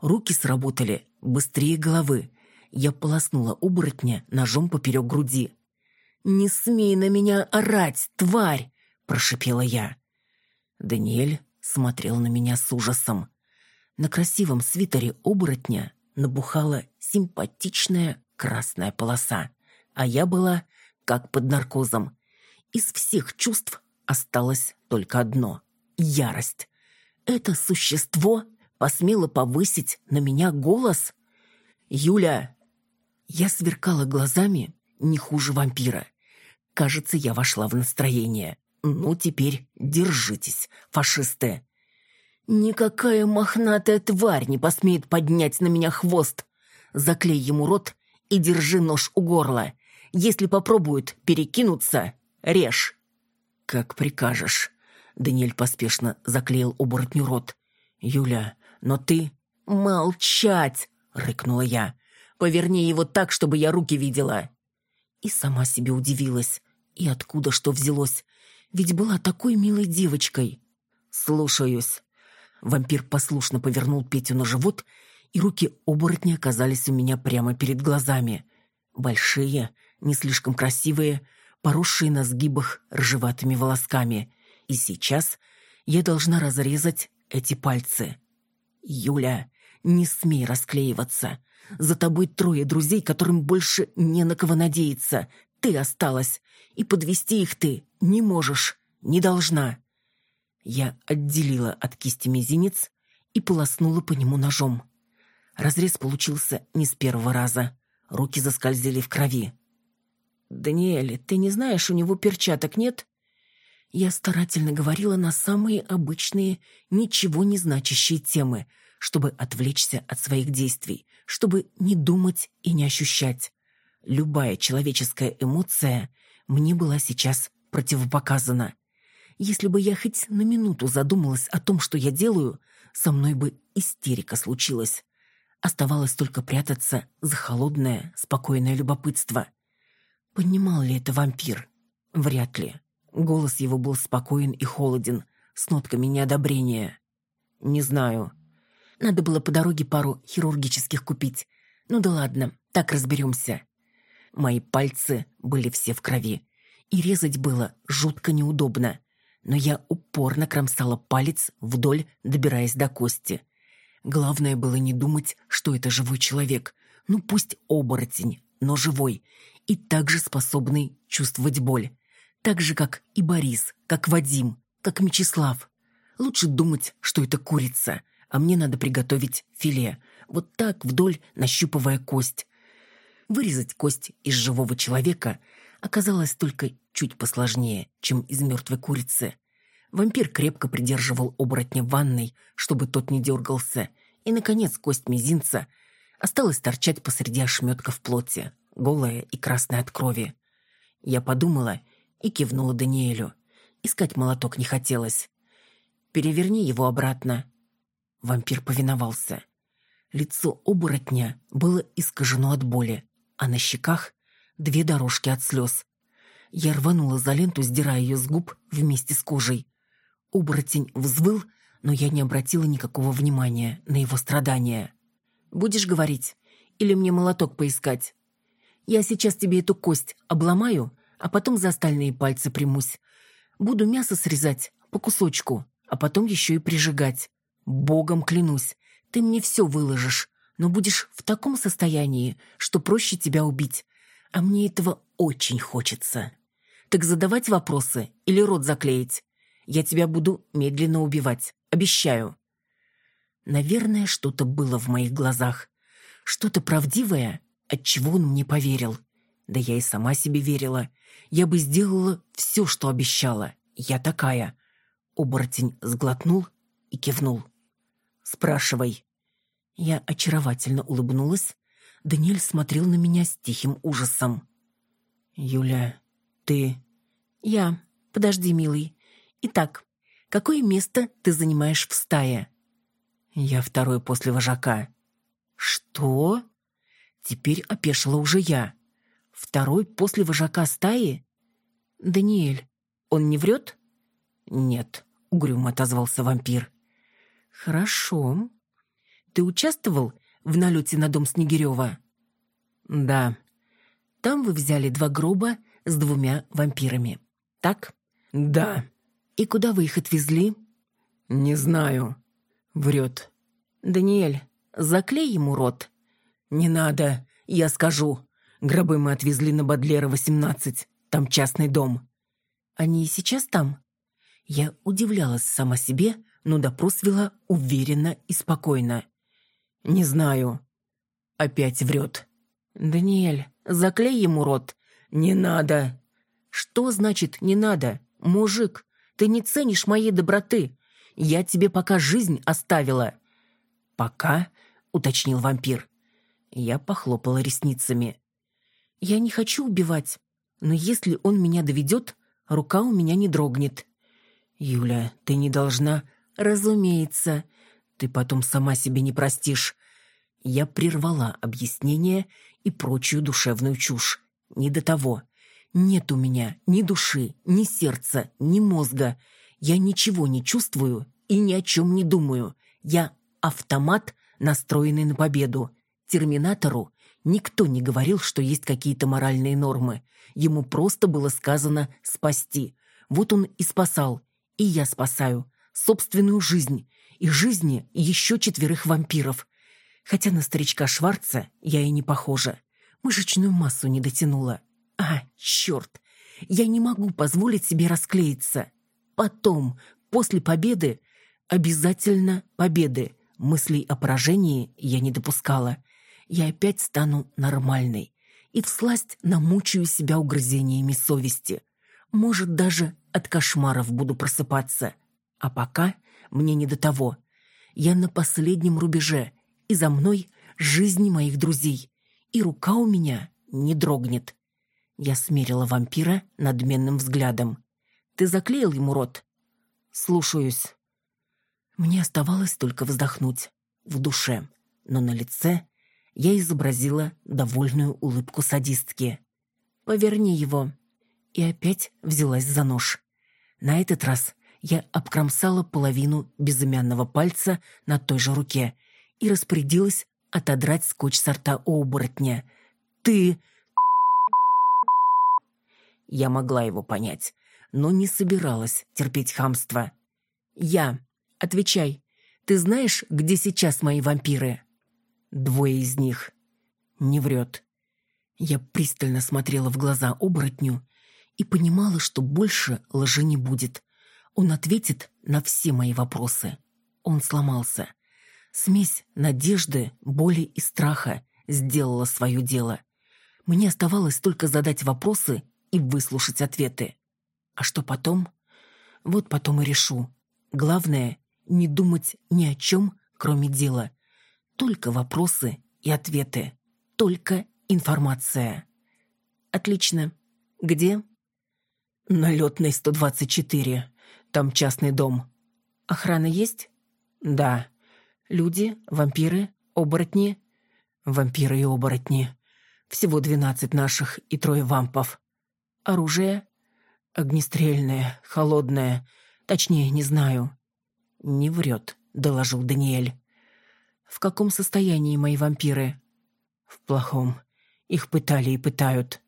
Руки сработали быстрее головы. Я полоснула оборотня ножом поперек груди. «Не смей на меня орать, тварь!» – прошипела я. Даниэль смотрел на меня с ужасом. На красивом свитере оборотня набухала симпатичная красная полоса а я была как под наркозом. Из всех чувств осталось только одно — ярость. Это существо посмело повысить на меня голос? «Юля!» Я сверкала глазами не хуже вампира. Кажется, я вошла в настроение. Ну, теперь держитесь, фашисты. Никакая мохнатая тварь не посмеет поднять на меня хвост. Заклей ему рот и держи нож у горла. Если попробуют перекинуться, режь». «Как прикажешь». Даниэль поспешно заклеил оборотню рот. «Юля, но ты...» «Молчать!» — рыкнула я. «Поверни его так, чтобы я руки видела». И сама себе удивилась. И откуда что взялось? Ведь была такой милой девочкой. «Слушаюсь». Вампир послушно повернул Петю на живот, и руки оборотня оказались у меня прямо перед глазами. Большие, не слишком красивые, поросшие на сгибах ржеватыми волосками. И сейчас я должна разрезать эти пальцы. «Юля, не смей расклеиваться. За тобой трое друзей, которым больше не на кого надеяться. Ты осталась, и подвести их ты не можешь, не должна». Я отделила от кисти мизинец и полоснула по нему ножом. Разрез получился не с первого раза. Руки заскользили в крови. «Даниэль, ты не знаешь, у него перчаток нет?» Я старательно говорила на самые обычные, ничего не значащие темы, чтобы отвлечься от своих действий, чтобы не думать и не ощущать. Любая человеческая эмоция мне была сейчас противопоказана. Если бы я хоть на минуту задумалась о том, что я делаю, со мной бы истерика случилась. Оставалось только прятаться за холодное, спокойное любопытство — Понимал ли это вампир? Вряд ли. Голос его был спокоен и холоден, с нотками неодобрения. «Не знаю. Надо было по дороге пару хирургических купить. Ну да ладно, так разберемся». Мои пальцы были все в крови, и резать было жутко неудобно, но я упорно кромсала палец вдоль, добираясь до кости. Главное было не думать, что это живой человек. Ну пусть оборотень, но живой, и также способный чувствовать боль. Так же, как и Борис, как Вадим, как Мечислав. Лучше думать, что это курица, а мне надо приготовить филе. Вот так, вдоль, нащупывая кость. Вырезать кость из живого человека оказалось только чуть посложнее, чем из мертвой курицы. Вампир крепко придерживал оборотня в ванной, чтобы тот не дергался, и, наконец, кость мизинца осталась торчать посреди ошметков плоти голая и красная от крови. Я подумала и кивнула Даниэлю. Искать молоток не хотелось. «Переверни его обратно». Вампир повиновался. Лицо оборотня было искажено от боли, а на щеках две дорожки от слез. Я рванула за ленту, сдирая ее с губ вместе с кожей. Оборотень взвыл, но я не обратила никакого внимания на его страдания. «Будешь говорить? Или мне молоток поискать? Я сейчас тебе эту кость обломаю, а потом за остальные пальцы примусь. Буду мясо срезать по кусочку, а потом еще и прижигать. Богом клянусь, ты мне все выложишь, но будешь в таком состоянии, что проще тебя убить. А мне этого очень хочется. Так задавать вопросы или рот заклеить? Я тебя буду медленно убивать, обещаю. Наверное, что-то было в моих глазах. Что-то правдивое, от чего он мне поверил. Да я и сама себе верила. Я бы сделала все, что обещала. Я такая. Оборотень сглотнул и кивнул. «Спрашивай». Я очаровательно улыбнулась. Даниэль смотрел на меня с тихим ужасом. «Юля, ты...» «Я. Подожди, милый. Итак, какое место ты занимаешь в стае?» «Я второй после вожака». «Что?» Теперь опешила уже я. «Второй после вожака стаи?» «Даниэль, он не врет?» «Нет», — угрюмо отозвался вампир. «Хорошо. Ты участвовал в налете на дом Снегирева?» «Да». «Там вы взяли два гроба с двумя вампирами, так?» «Да». «И куда вы их отвезли?» «Не знаю». Врет. «Даниэль, заклей ему рот». «Не надо, я скажу. Гробы мы отвезли на Бадлера, 18. Там частный дом». Они и сейчас там? Я удивлялась сама себе, но допрос вела уверенно и спокойно. «Не знаю». Опять врет. «Даниэль, заклей ему рот». «Не надо». «Что значит «не надо»? Мужик, ты не ценишь моей доброты. Я тебе пока жизнь оставила». «Пока?» — уточнил вампир. Я похлопала ресницами. «Я не хочу убивать, но если он меня доведет, рука у меня не дрогнет. «Юля, ты не должна...» «Разумеется. Ты потом сама себе не простишь». Я прервала объяснение и прочую душевную чушь. Не до того. Нет у меня ни души, ни сердца, ни мозга. Я ничего не чувствую и ни о чем не думаю. Я автомат, настроенный на победу. Терминатору никто не говорил, что есть какие-то моральные нормы. Ему просто было сказано «спасти». Вот он и спасал. И я спасаю. Собственную жизнь. И жизни еще четверых вампиров. Хотя на старичка Шварца я и не похожа. Мышечную массу не дотянула. А, черт! Я не могу позволить себе расклеиться. Потом, после победы, обязательно победы. Мыслей о поражении я не допускала. Я опять стану нормальной и всласть намучаю себя угрызениями совести. Может, даже от кошмаров буду просыпаться. А пока мне не до того. Я на последнем рубеже, и за мной жизни моих друзей. И рука у меня не дрогнет. Я смерила вампира надменным взглядом. «Ты заклеил ему рот?» «Слушаюсь». Мне оставалось только вздохнуть. В душе. Но на лице я изобразила довольную улыбку садистки. «Поверни его». И опять взялась за нож. На этот раз я обкромсала половину безымянного пальца на той же руке и распорядилась отодрать скотч с рта оборотня. «Ты...» Я могла его понять, но не собиралась терпеть хамство. «Я. Отвечай. Ты знаешь, где сейчас мои вампиры?» Двое из них. Не врет. Я пристально смотрела в глаза оборотню и понимала, что больше лжи не будет. Он ответит на все мои вопросы. Он сломался. Смесь надежды, боли и страха сделала свое дело. Мне оставалось только задать вопросы и выслушать ответы. А что потом? Вот потом и решу. Главное — не думать ни о чем, кроме дела. Только вопросы и ответы. Только информация. Отлично. Где? На летной 124. Там частный дом. Охрана есть? Да. Люди, вампиры, оборотни. Вампиры и оборотни. Всего двенадцать наших и трое вампов. Оружие? Огнестрельное, холодное. Точнее, не знаю. Не врет, доложил Даниэль. В каком состоянии мои вампиры? В плохом. Их пытали и пытают.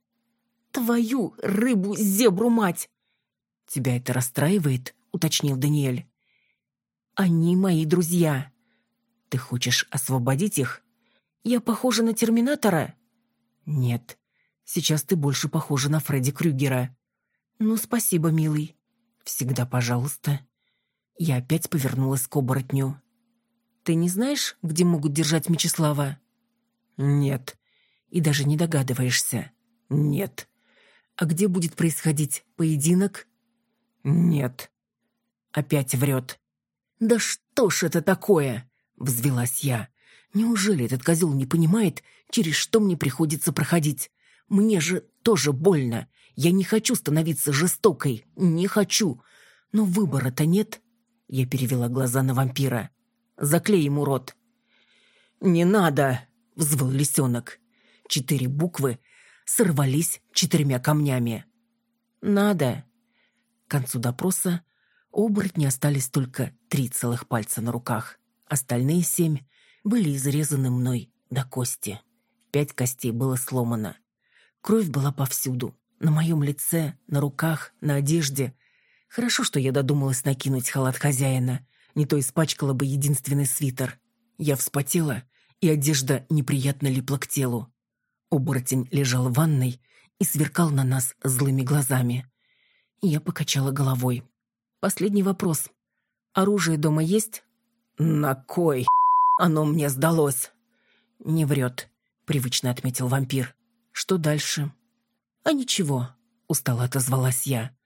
Твою рыбу-зебру мать! Тебя это расстраивает? Уточнил Даниэль. Они мои друзья. Ты хочешь освободить их? Я похожа на Терминатора? Нет. Сейчас ты больше похожа на Фредди Крюгера. Ну, спасибо, милый. Всегда пожалуйста. Я опять повернулась к оборотню. Ты не знаешь, где могут держать Мечислава? Нет. И даже не догадываешься? Нет. А где будет происходить поединок? Нет. Опять врет. Да что ж это такое? Взвелась я. Неужели этот козел не понимает, через что мне приходится проходить? Мне же тоже больно. Я не хочу становиться жестокой. Не хочу. Но выбора-то нет. Я перевела глаза на вампира. Заклей ему рот. «Не надо!» — взвыл лисенок. Четыре буквы сорвались четырьмя камнями. «Надо!» К концу допроса у оборотня остались только три целых пальца на руках. Остальные семь были изрезаны мной до кости. Пять костей было сломано. Кровь была повсюду. На моем лице, на руках, на одежде. Хорошо, что я додумалась накинуть халат хозяина. Не то испачкала бы единственный свитер. Я вспотела, и одежда неприятно липла к телу. Оборотень лежал в ванной и сверкал на нас злыми глазами. Я покачала головой. Последний вопрос. Оружие дома есть? На кой? Оно мне сдалось. Не врет, привычно отметил вампир. Что дальше? А ничего, устало отозвалась я.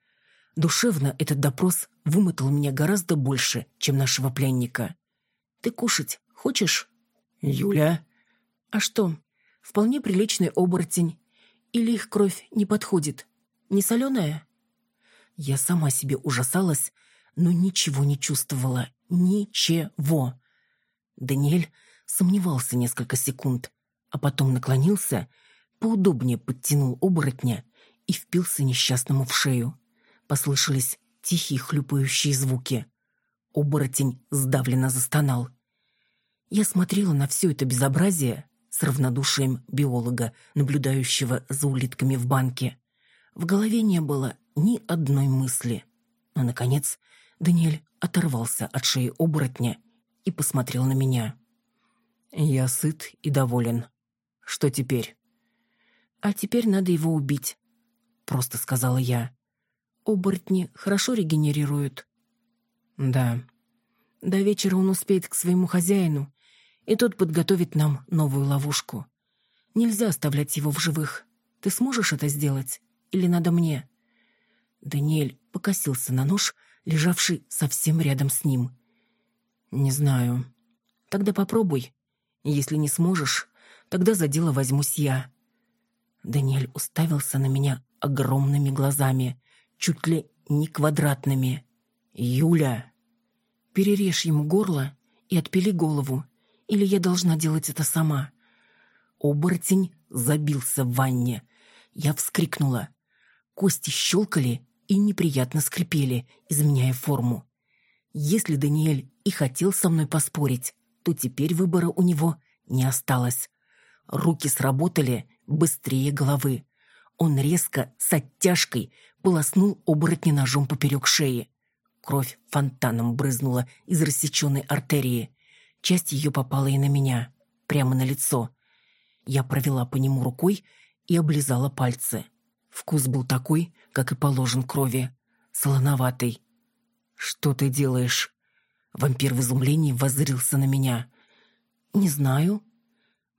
Душевно этот допрос вымотал меня гораздо больше, чем нашего пленника. Ты кушать хочешь? Юля? А что, вполне приличный оборотень. Или их кровь не подходит? Не соленая? Я сама себе ужасалась, но ничего не чувствовала. Ничего. Даниэль сомневался несколько секунд, а потом наклонился, поудобнее подтянул оборотня и впился несчастному в шею. Послышались тихие хлюпающие звуки. Оборотень сдавленно застонал. Я смотрела на все это безобразие с равнодушием биолога, наблюдающего за улитками в банке. В голове не было ни одной мысли. Но, наконец, Даниэль оторвался от шеи оборотня и посмотрел на меня. «Я сыт и доволен. Что теперь?» «А теперь надо его убить», — просто сказала я. «Оборотни хорошо регенерируют». «Да. До вечера он успеет к своему хозяину, и тот подготовит нам новую ловушку. Нельзя оставлять его в живых. Ты сможешь это сделать? Или надо мне?» Даниэль покосился на нож, лежавший совсем рядом с ним. «Не знаю. Тогда попробуй. Если не сможешь, тогда за дело возьмусь я». Даниэль уставился на меня огромными глазами, чуть ли не квадратными. «Юля!» «Перережь ему горло и отпили голову, или я должна делать это сама». Оборотень забился в ванне. Я вскрикнула. Кости щелкали и неприятно скрипели, изменяя форму. Если Даниэль и хотел со мной поспорить, то теперь выбора у него не осталось. Руки сработали быстрее головы. Он резко, с оттяжкой, полоснул оборотня ножом поперек шеи. Кровь фонтаном брызнула из рассеченной артерии. Часть ее попала и на меня, прямо на лицо. Я провела по нему рукой и облизала пальцы. Вкус был такой, как и положен крови, солоноватый. «Что ты делаешь?» Вампир в изумлении воззрился на меня. «Не знаю».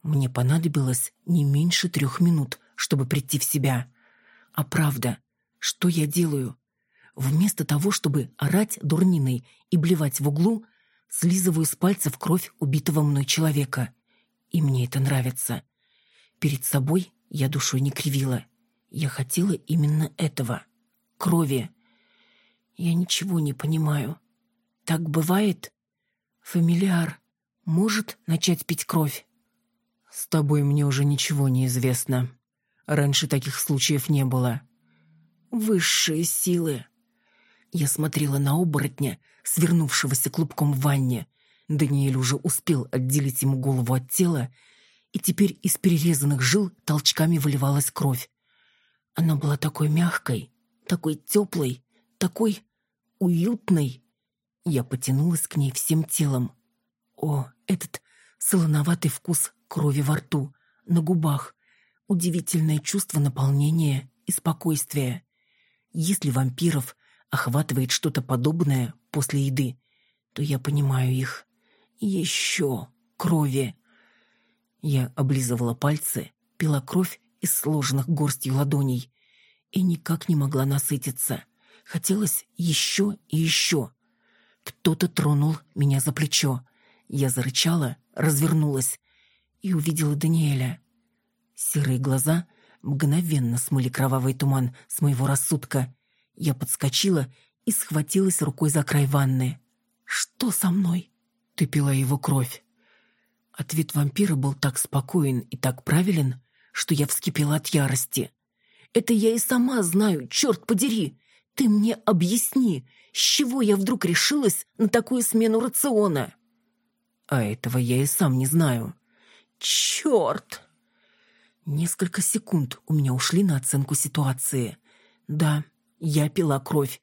Мне понадобилось не меньше трех минут, чтобы прийти в себя. А правда, что я делаю? Вместо того, чтобы орать дурниной и блевать в углу, слизываю с пальцев кровь убитого мной человека. И мне это нравится. Перед собой я душой не кривила. Я хотела именно этого. Крови. Я ничего не понимаю. Так бывает? Фамильяр может начать пить кровь? С тобой мне уже ничего не известно. Раньше таких случаев не было. Высшие силы. Я смотрела на оборотня, свернувшегося клубком в ванне. Даниэль уже успел отделить ему голову от тела, и теперь из перерезанных жил толчками выливалась кровь. Она была такой мягкой, такой теплой, такой уютной. Я потянулась к ней всем телом. О, этот солоноватый вкус крови во рту, на губах, удивительное чувство наполнения и спокойствия. Если вампиров охватывает что-то подобное после еды, то я понимаю их. Еще крови. Я облизывала пальцы, пила кровь из сложенных горстью ладоней и никак не могла насытиться. Хотелось еще и еще. Кто-то тронул меня за плечо. Я зарычала, развернулась и увидела Даниэля. Серые глаза мгновенно смыли кровавый туман с моего рассудка. Я подскочила и схватилась рукой за край ванны. «Что со мной?» «Ты пила его кровь». Ответ вампира был так спокоен и так правилен, что я вскипела от ярости. «Это я и сама знаю, черт подери! Ты мне объясни, с чего я вдруг решилась на такую смену рациона?» «А этого я и сам не знаю». «Черт!» Несколько секунд у меня ушли на оценку ситуации. Да, я пила кровь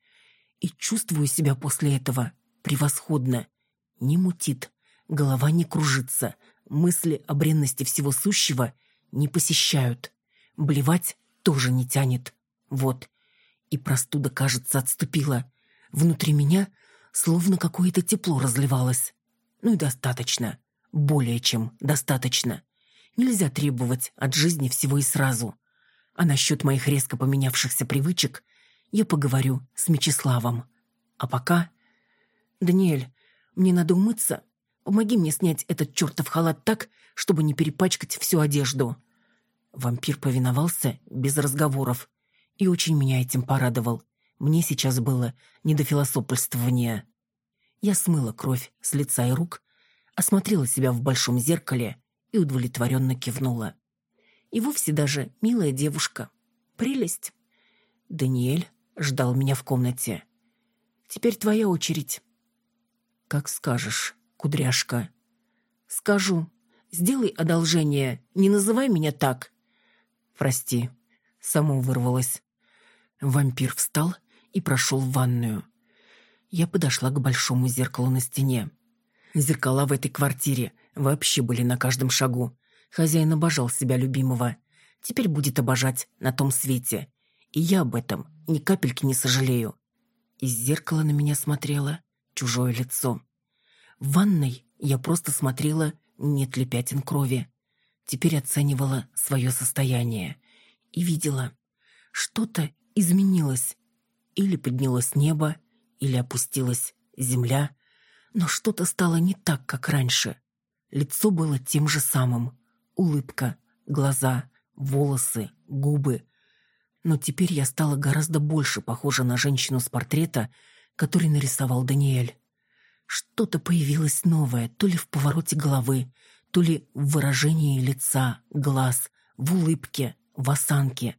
и чувствую себя после этого превосходно. Не мутит, голова не кружится, мысли о бренности всего сущего не посещают. Блевать тоже не тянет. Вот. И простуда, кажется, отступила. Внутри меня словно какое-то тепло разливалось. Ну и достаточно. Более чем достаточно. Нельзя требовать от жизни всего и сразу. А насчет моих резко поменявшихся привычек я поговорю с Мечиславом. А пока... Даниэль, мне надо умыться. Помоги мне снять этот чертов халат так, чтобы не перепачкать всю одежду. Вампир повиновался без разговоров и очень меня этим порадовал. Мне сейчас было не до философствования. Я смыла кровь с лица и рук, осмотрела себя в большом зеркале и удовлетворенно кивнула. И вовсе даже милая девушка. Прелесть. Даниэль ждал меня в комнате. «Теперь твоя очередь». «Как скажешь, кудряшка». «Скажу. Сделай одолжение, не называй меня так». «Прости», — само вырвалось. Вампир встал и прошел в ванную. Я подошла к большому зеркалу на стене. Зеркала в этой квартире вообще были на каждом шагу. Хозяин обожал себя любимого. Теперь будет обожать на том свете. И я об этом ни капельки не сожалею. Из зеркала на меня смотрело чужое лицо. В ванной я просто смотрела, нет ли пятен крови. Теперь оценивала свое состояние. И видела, что-то изменилось. Или поднялось небо, или опустилась земля. Но что-то стало не так, как раньше. Лицо было тем же самым. Улыбка, глаза, волосы, губы. Но теперь я стала гораздо больше похожа на женщину с портрета, который нарисовал Даниэль. Что-то появилось новое, то ли в повороте головы, то ли в выражении лица, глаз, в улыбке, в осанке.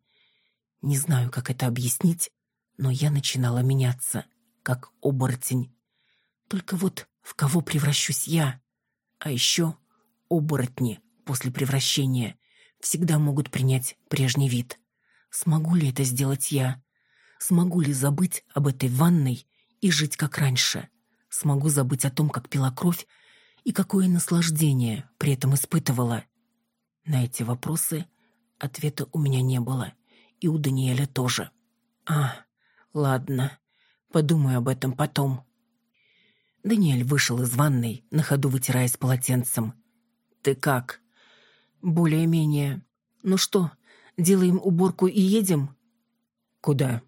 Не знаю, как это объяснить, но я начинала меняться, как оборотень. Только вот в кого превращусь я? А еще оборотни после превращения всегда могут принять прежний вид. Смогу ли это сделать я? Смогу ли забыть об этой ванной и жить как раньше? Смогу забыть о том, как пила кровь и какое наслаждение при этом испытывала? На эти вопросы ответа у меня не было, и у Даниэля тоже. А, ладно, подумаю об этом потом. Даниэль вышел из ванной, на ходу вытираясь полотенцем. «Ты как?» «Более-менее. Ну что, делаем уборку и едем?» «Куда?»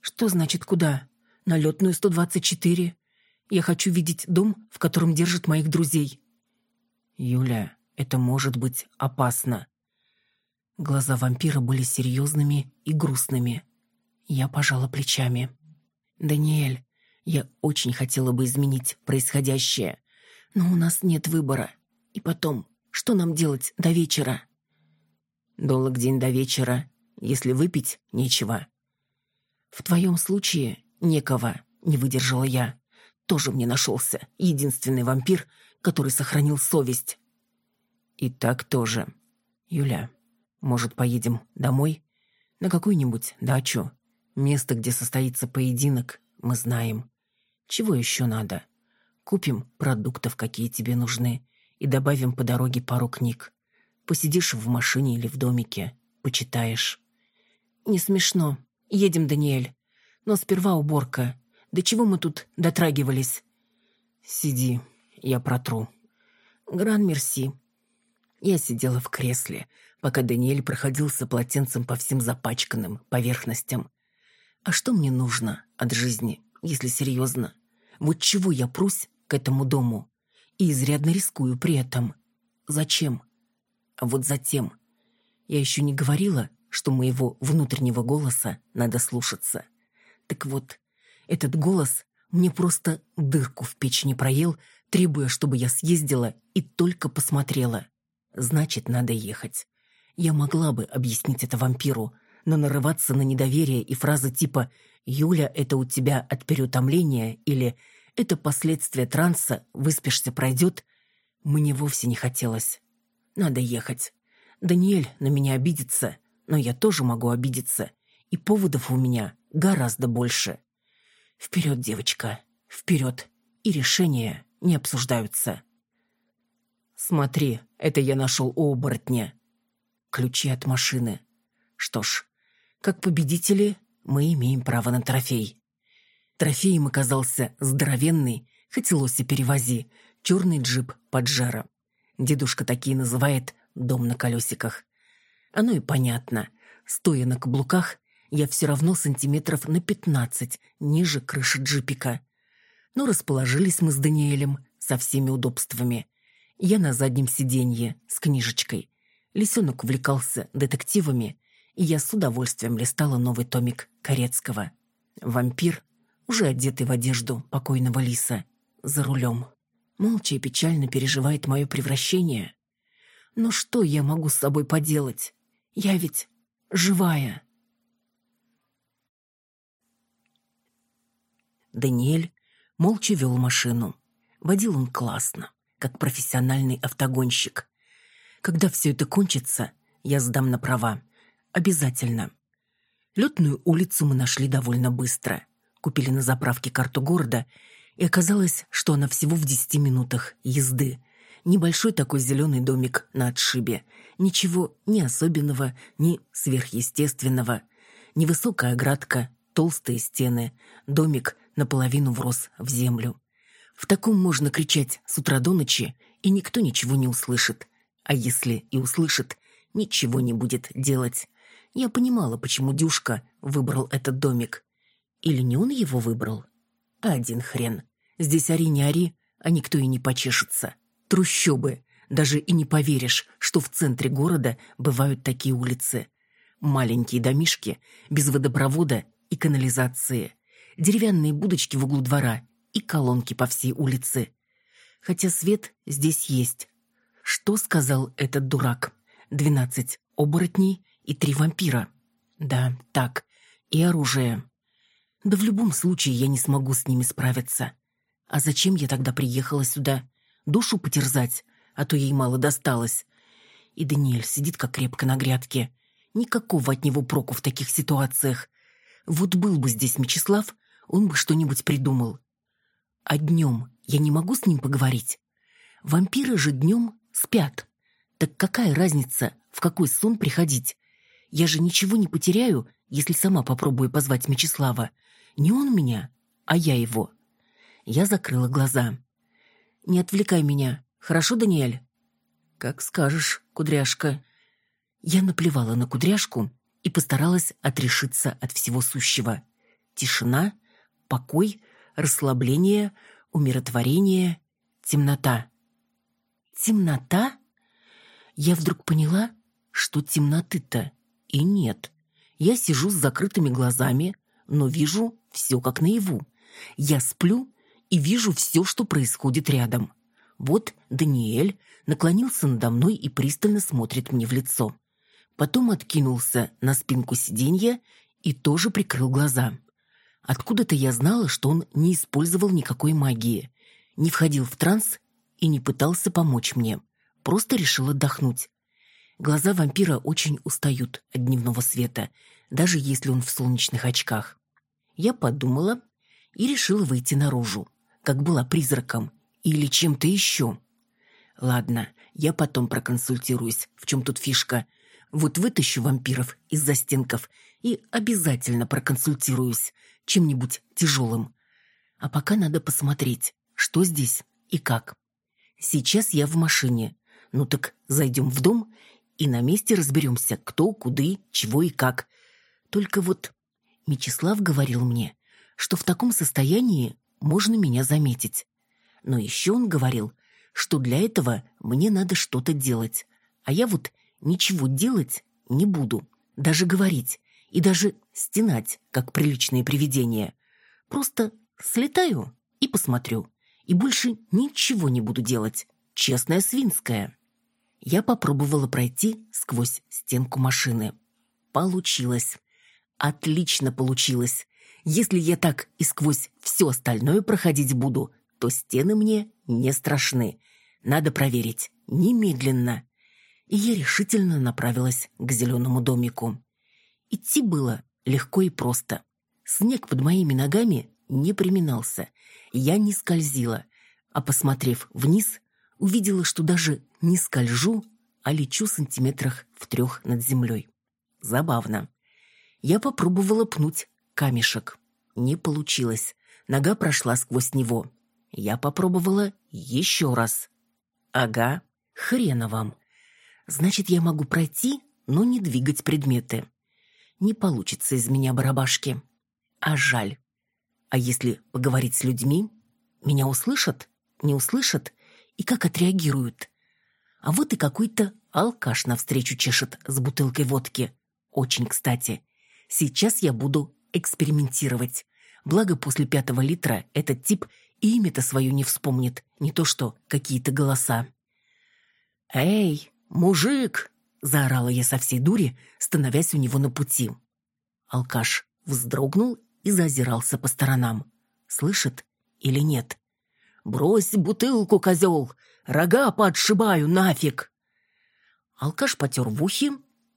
«Что значит куда? На летную 124. Я хочу видеть дом, в котором держат моих друзей». «Юля, это может быть опасно». Глаза вампира были серьезными и грустными. Я пожала плечами. «Даниэль, я очень хотела бы изменить происходящее, но у нас нет выбора. И потом, что нам делать до вечера? Долг день до вечера, если выпить нечего. В твоем случае некого, не выдержала я. Тоже мне нашелся единственный вампир, который сохранил совесть. И так тоже. Юля, может, поедем домой? На какую-нибудь дачу? Место, где состоится поединок, мы знаем. Чего еще надо? Купим продуктов, какие тебе нужны, и добавим по дороге пару книг. Посидишь в машине или в домике, почитаешь. Не смешно. Едем, Даниэль. Но сперва уборка. До чего мы тут дотрагивались? Сиди, я протру. Гран-мерси. Я сидела в кресле, пока Даниэль проходился полотенцем по всем запачканным поверхностям. А что мне нужно от жизни, если серьезно? Вот чего я прусь к этому дому? И изрядно рискую при этом. Зачем? А вот затем. Я еще не говорила, что моего внутреннего голоса надо слушаться. Так вот, этот голос мне просто дырку в печени проел, требуя, чтобы я съездила и только посмотрела. Значит, надо ехать. Я могла бы объяснить это вампиру, но нарываться на недоверие и фразы типа «Юля, это у тебя от переутомления» или «Это последствия транса, выспишься, пройдет» мне вовсе не хотелось. Надо ехать. Даниэль на меня обидится, но я тоже могу обидеться, и поводов у меня гораздо больше. Вперед, девочка, вперед, и решения не обсуждаются. Смотри, это я нашел у оборотня. Ключи от машины. Что ж, как победители мы имеем право на трофей. Трофеем оказался здоровенный, хоть лоси перевози, черный джип поджара. Дедушка такие называет «дом на колесиках». Оно и понятно. Стоя на каблуках, я все равно сантиметров на пятнадцать ниже крыши джипика. Но расположились мы с Даниэлем со всеми удобствами. Я на заднем сиденье с книжечкой. Лисенок увлекался детективами, и я с удовольствием листала новый томик Корецкого. Вампир, уже одетый в одежду покойного лиса, за рулем. Молча и печально переживает мое превращение. Но что я могу с собой поделать? Я ведь живая. Даниэль молча вел машину. Водил он классно как профессиональный автогонщик. Когда все это кончится, я сдам на права. Обязательно. Летную улицу мы нашли довольно быстро. Купили на заправке карту города, и оказалось, что она всего в десяти минутах езды. Небольшой такой зеленый домик на отшибе. Ничего ни особенного, ни сверхъестественного. Невысокая оградка, толстые стены, домик наполовину врос в землю. В таком можно кричать с утра до ночи, и никто ничего не услышит. А если и услышит, ничего не будет делать. Я понимала, почему Дюшка выбрал этот домик. Или не он его выбрал? Один хрен. Здесь ори не ори, а никто и не почешется. Трущобы. Даже и не поверишь, что в центре города бывают такие улицы. Маленькие домишки, без водопровода и канализации. Деревянные будочки в углу двора и колонки по всей улице. Хотя свет здесь есть. Что сказал этот дурак? Двенадцать оборотней и три вампира. Да, так. И оружие. Да в любом случае я не смогу с ними справиться. А зачем я тогда приехала сюда? Душу потерзать, а то ей мало досталось. И Даниэль сидит как крепко на грядке. Никакого от него проку в таких ситуациях. Вот был бы здесь Мечислав, он бы что-нибудь придумал. А днем я не могу с ним поговорить? Вампиры же днем спят. Так какая разница, в какой сон приходить? Я же ничего не потеряю, если сама попробую позвать Мечислава. Не он меня, а я его. Я закрыла глаза. «Не отвлекай меня, хорошо, Даниэль?» «Как скажешь, кудряшка». Я наплевала на кудряшку и постаралась отрешиться от всего сущего. Тишина, покой расслабление, умиротворение, темнота. Темнота? Я вдруг поняла, что темноты-то и нет. Я сижу с закрытыми глазами, но вижу все как наяву. Я сплю и вижу все, что происходит рядом. Вот Даниэль наклонился надо мной и пристально смотрит мне в лицо. Потом откинулся на спинку сиденья и тоже прикрыл глаза. Откуда-то я знала, что он не использовал никакой магии, не входил в транс и не пытался помочь мне. Просто решил отдохнуть. Глаза вампира очень устают от дневного света, даже если он в солнечных очках. Я подумала и решила выйти наружу, как была призраком или чем-то еще. Ладно, я потом проконсультируюсь, в чем тут фишка. Вот вытащу вампиров из застенков и обязательно проконсультируюсь чем-нибудь тяжелым. А пока надо посмотреть, что здесь и как. Сейчас я в машине. Ну так зайдем в дом и на месте разберемся, кто, куды, чего и как. Только вот Мечислав говорил мне, что в таком состоянии можно меня заметить. Но еще он говорил, что для этого мне надо что-то делать. А я вот ничего делать не буду. Даже говорить и даже стенать, как приличные привидения. Просто слетаю и посмотрю. И больше ничего не буду делать. Честная свинская. Я попробовала пройти сквозь стенку машины. Получилось. Отлично получилось. Если я так и сквозь все остальное проходить буду, то стены мне не страшны. Надо проверить. Немедленно. И я решительно направилась к зеленому домику. Идти было легко и просто. Снег под моими ногами не приминался. Я не скользила, а, посмотрев вниз, увидела, что даже не скольжу, а лечу сантиметрах в трех над землей. Забавно. Я попробовала пнуть камешек. Не получилось. Нога прошла сквозь него. Я попробовала еще раз. Ага, хрена вам. Значит, я могу пройти, но не двигать предметы. Не получится из меня барабашки. А жаль. А если поговорить с людьми? Меня услышат? Не услышат? И как отреагируют? А вот и какой-то алкаш навстречу чешет с бутылкой водки. Очень кстати. Сейчас я буду экспериментировать. Благо, после пятого литра этот тип и имя-то свое не вспомнит, не то что какие-то голоса. «Эй, мужик!» — заорала я со всей дури, становясь у него на пути. Алкаш вздрогнул и зазирался по сторонам. Слышит или нет? «Брось бутылку, козел! Рога подшибаю нафиг!» Алкаш потер в ухе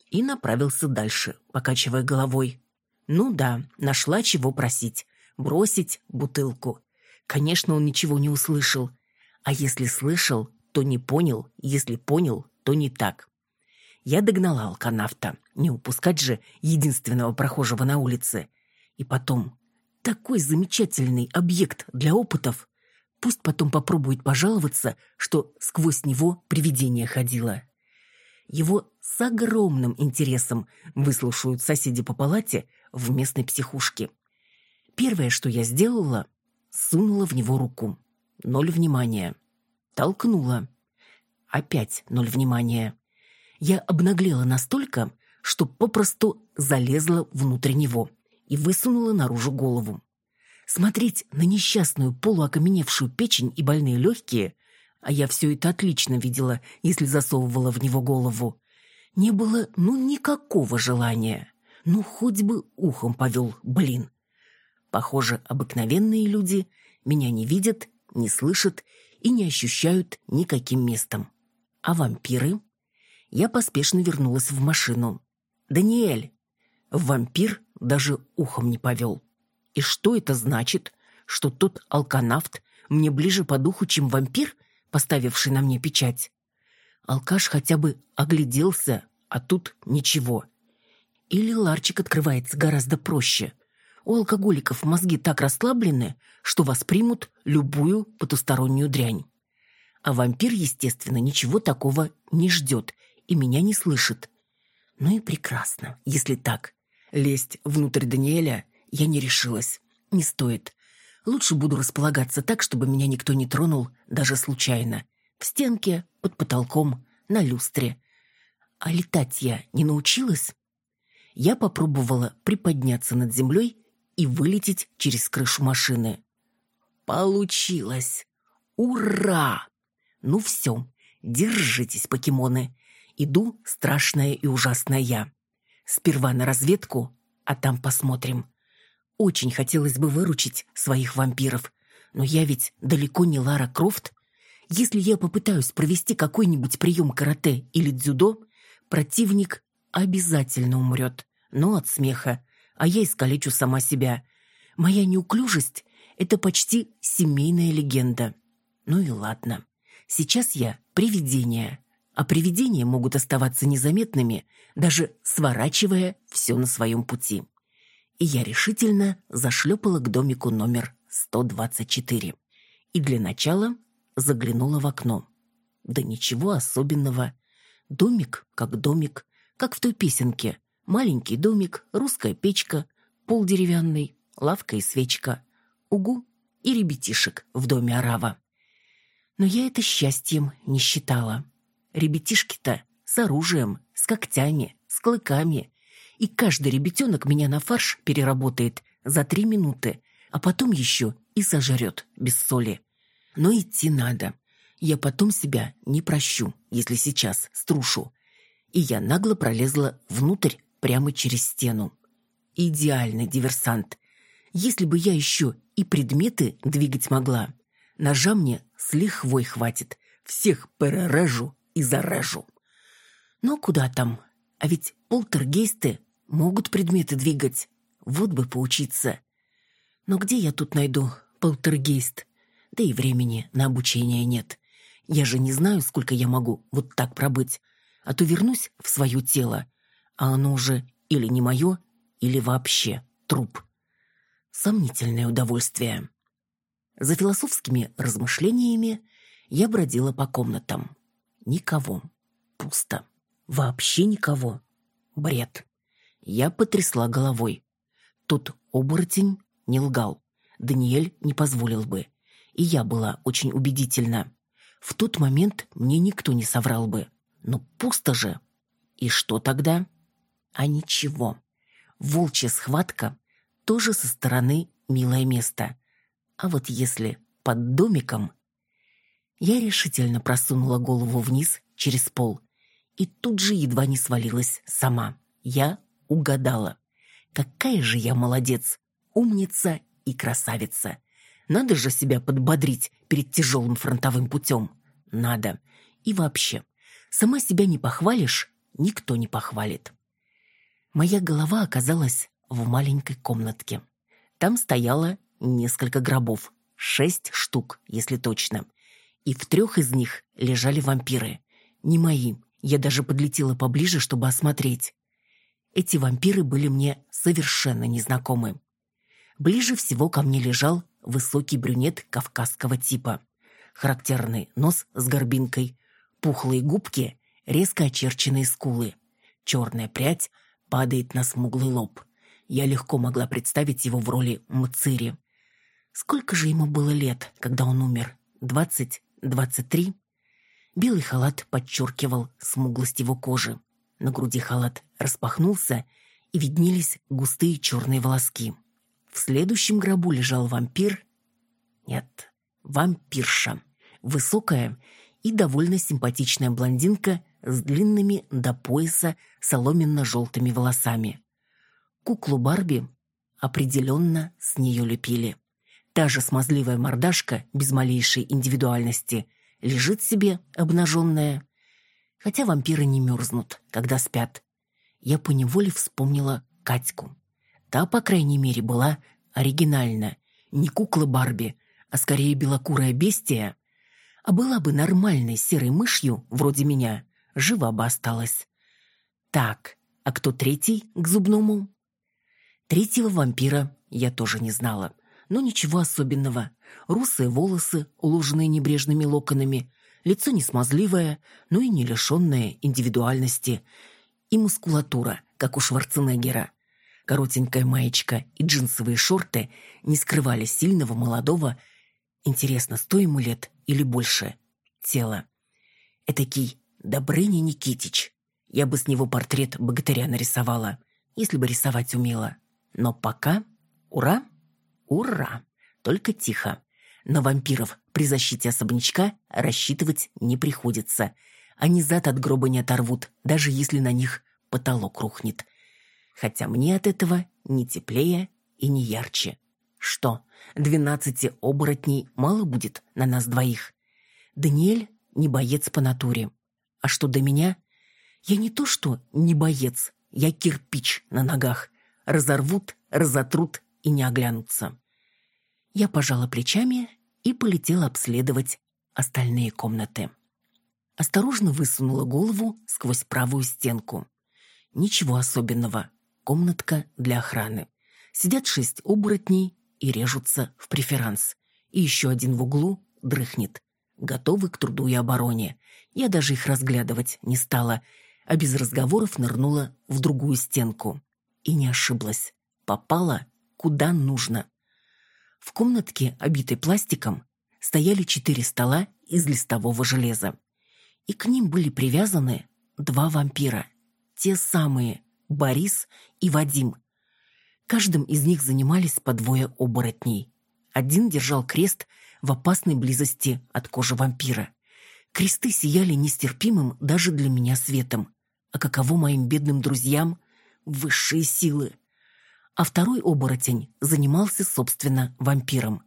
и направился дальше, покачивая головой. Ну да, нашла чего просить. Бросить бутылку. Конечно, он ничего не услышал. А если слышал, то не понял, если понял, то не так. Я догнала алканавта. Не упускать же единственного прохожего на улице. И потом, такой замечательный объект для опытов. Пусть потом попробует пожаловаться, что сквозь него привидение ходило. Его с огромным интересом выслушают соседи по палате в местной психушке. Первое, что я сделала, сунула в него руку. Ноль внимания. Толкнула. Опять ноль внимания. Я обнаглела настолько, что попросту залезла внутрь него и высунула наружу голову. Смотреть на несчастную полуокаменевшую печень и больные легкие, а я все это отлично видела, если засовывала в него голову, не было ну никакого желания. Ну, хоть бы ухом повел, блин. Похоже, обыкновенные люди меня не видят, не слышат и не ощущают никаким местом. А вампиры? Я поспешно вернулась в машину. «Даниэль!» Вампир даже ухом не повел. И что это значит? Что тот алканавт мне ближе по духу, чем вампир, поставивший на мне печать? Алкаш хотя бы огляделся, а тут ничего. Или ларчик открывается гораздо проще. У алкоголиков мозги так расслаблены, что воспримут любую потустороннюю дрянь. А вампир, естественно, ничего такого не ждет и меня не слышит. Ну и прекрасно, если так. Лезть внутрь Даниэля я не решилась. Не стоит. Лучше буду располагаться так, чтобы меня никто не тронул, даже случайно. В стенке, под потолком, на люстре. А летать я не научилась? Я попробовала приподняться над землей и вылететь через крышу машины. Получилось! Ура! Ну все, держитесь, покемоны. Иду страшная и ужасная я. Сперва на разведку, а там посмотрим. Очень хотелось бы выручить своих вампиров, но я ведь далеко не Лара Крофт. Если я попытаюсь провести какой-нибудь прием карате или дзюдо, противник обязательно умрет, но от смеха, а я искалечу сама себя. Моя неуклюжесть — это почти семейная легенда. Ну и ладно. Сейчас я привидение, а привидения могут оставаться незаметными, даже сворачивая все на своем пути. И я решительно зашлепала к домику номер 124. И для начала заглянула в окно. Да ничего особенного. Домик как домик, как в той песенке. Маленький домик, русская печка, пол деревянный, лавка и свечка. Угу, и ребятишек в доме Арава. Но я это счастьем не считала. Ребятишки-то с оружием, с когтями, с клыками. И каждый ребятенок меня на фарш переработает за три минуты, а потом еще и сожрет без соли. Но идти надо. Я потом себя не прощу, если сейчас струшу. И я нагло пролезла внутрь прямо через стену. Идеальный диверсант. Если бы я еще и предметы двигать могла, ножа мне с лихвой хватит. Всех перережу и заражу. Но куда там? А ведь полтергейсты могут предметы двигать. Вот бы поучиться. Но где я тут найду полтергейст? Да и времени на обучение нет. Я же не знаю, сколько я могу вот так пробыть. А то вернусь в свое тело, а оно уже или не мое, или вообще труп. Сомнительное удовольствие. За философскими размышлениями я бродила по комнатам. Никого. Пусто. Вообще никого. Бред. Я потрясла головой. Тут оборотень не лгал. Даниэль не позволил бы. И я была очень убедительна. В тот момент мне никто не соврал бы. Но пусто же. И что тогда? А ничего. Волчья схватка тоже со стороны милое место. А вот если под домиком я решительно просунула голову вниз через пол и тут же едва не свалилась сама. Я угадала. Какая же я молодец, умница и красавица. Надо же себя подбодрить перед тяжелым фронтовым путем. Надо. И вообще, сама себя не похвалишь, никто не похвалит. Моя голова оказалась в маленькой комнатке. Там стояло несколько гробов, шесть штук, если точно и в трех из них лежали вампиры. Не мои, я даже подлетела поближе, чтобы осмотреть. Эти вампиры были мне совершенно незнакомы. Ближе всего ко мне лежал высокий брюнет кавказского типа. Характерный нос с горбинкой, пухлые губки, резко очерченные скулы. Черная прядь падает на смуглый лоб. Я легко могла представить его в роли Мцири. Сколько же ему было лет, когда он умер? Двадцать? Двадцать три. Белый халат подчеркивал смуглость его кожи. На груди халат распахнулся, и виднелись густые черные волоски. В следующем гробу лежал вампир. Нет, вампирша. Высокая и довольно симпатичная блондинка с длинными до пояса соломенно-желтыми волосами. Куклу Барби определенно с нее лепили. Та же смазливая мордашка, без малейшей индивидуальности, лежит себе, обнаженная. Хотя вампиры не мерзнут, когда спят. Я поневоле вспомнила Катьку. Та, по крайней мере, была оригинальна. Не кукла Барби, а скорее белокурая бестия. А была бы нормальной серой мышью, вроде меня, жива бы осталась. Так, а кто третий к зубному? Третьего вампира я тоже не знала но ничего особенного. Русые волосы, уложенные небрежными локонами, лицо не смазливое, но и не лишенное индивидуальности. И мускулатура, как у Шварценеггера. Коротенькая маечка и джинсовые шорты не скрывали сильного, молодого, интересно, сто ему лет или больше, тела. Этакий Добрыня Никитич. Я бы с него портрет богатыря нарисовала, если бы рисовать умела. Но пока... Ура! Ура! Только тихо. На вампиров при защите особнячка рассчитывать не приходится. Они зад от гроба не оторвут, даже если на них потолок рухнет. хотя мне от этого не теплее и не ярче. Что, двенадцати оборотней мало будет на нас двоих? Даниэль не боец по натуре. А что до меня? Я не то что не боец, я кирпич на ногах. Разорвут, разотрут и не оглянутся. Я пожала плечами и полетела обследовать остальные комнаты. Осторожно высунула голову сквозь правую стенку. Ничего особенного. Комнатка для охраны. Сидят шесть оборотней и режутся в преферанс. И еще один в углу дрыхнет. Готовы к труду и обороне. Я даже их разглядывать не стала, а без разговоров нырнула в другую стенку. И не ошиблась. Попала куда нужно. В комнатке, обитой пластиком, стояли четыре стола из листового железа. И к ним были привязаны два вампира. Те самые Борис и Вадим. Каждым из них занимались по двое оборотней. Один держал крест в опасной близости от кожи вампира. Кресты сияли нестерпимым даже для меня светом. А каково моим бедным друзьям? Высшие силы. А второй оборотень занимался, собственно, вампиром.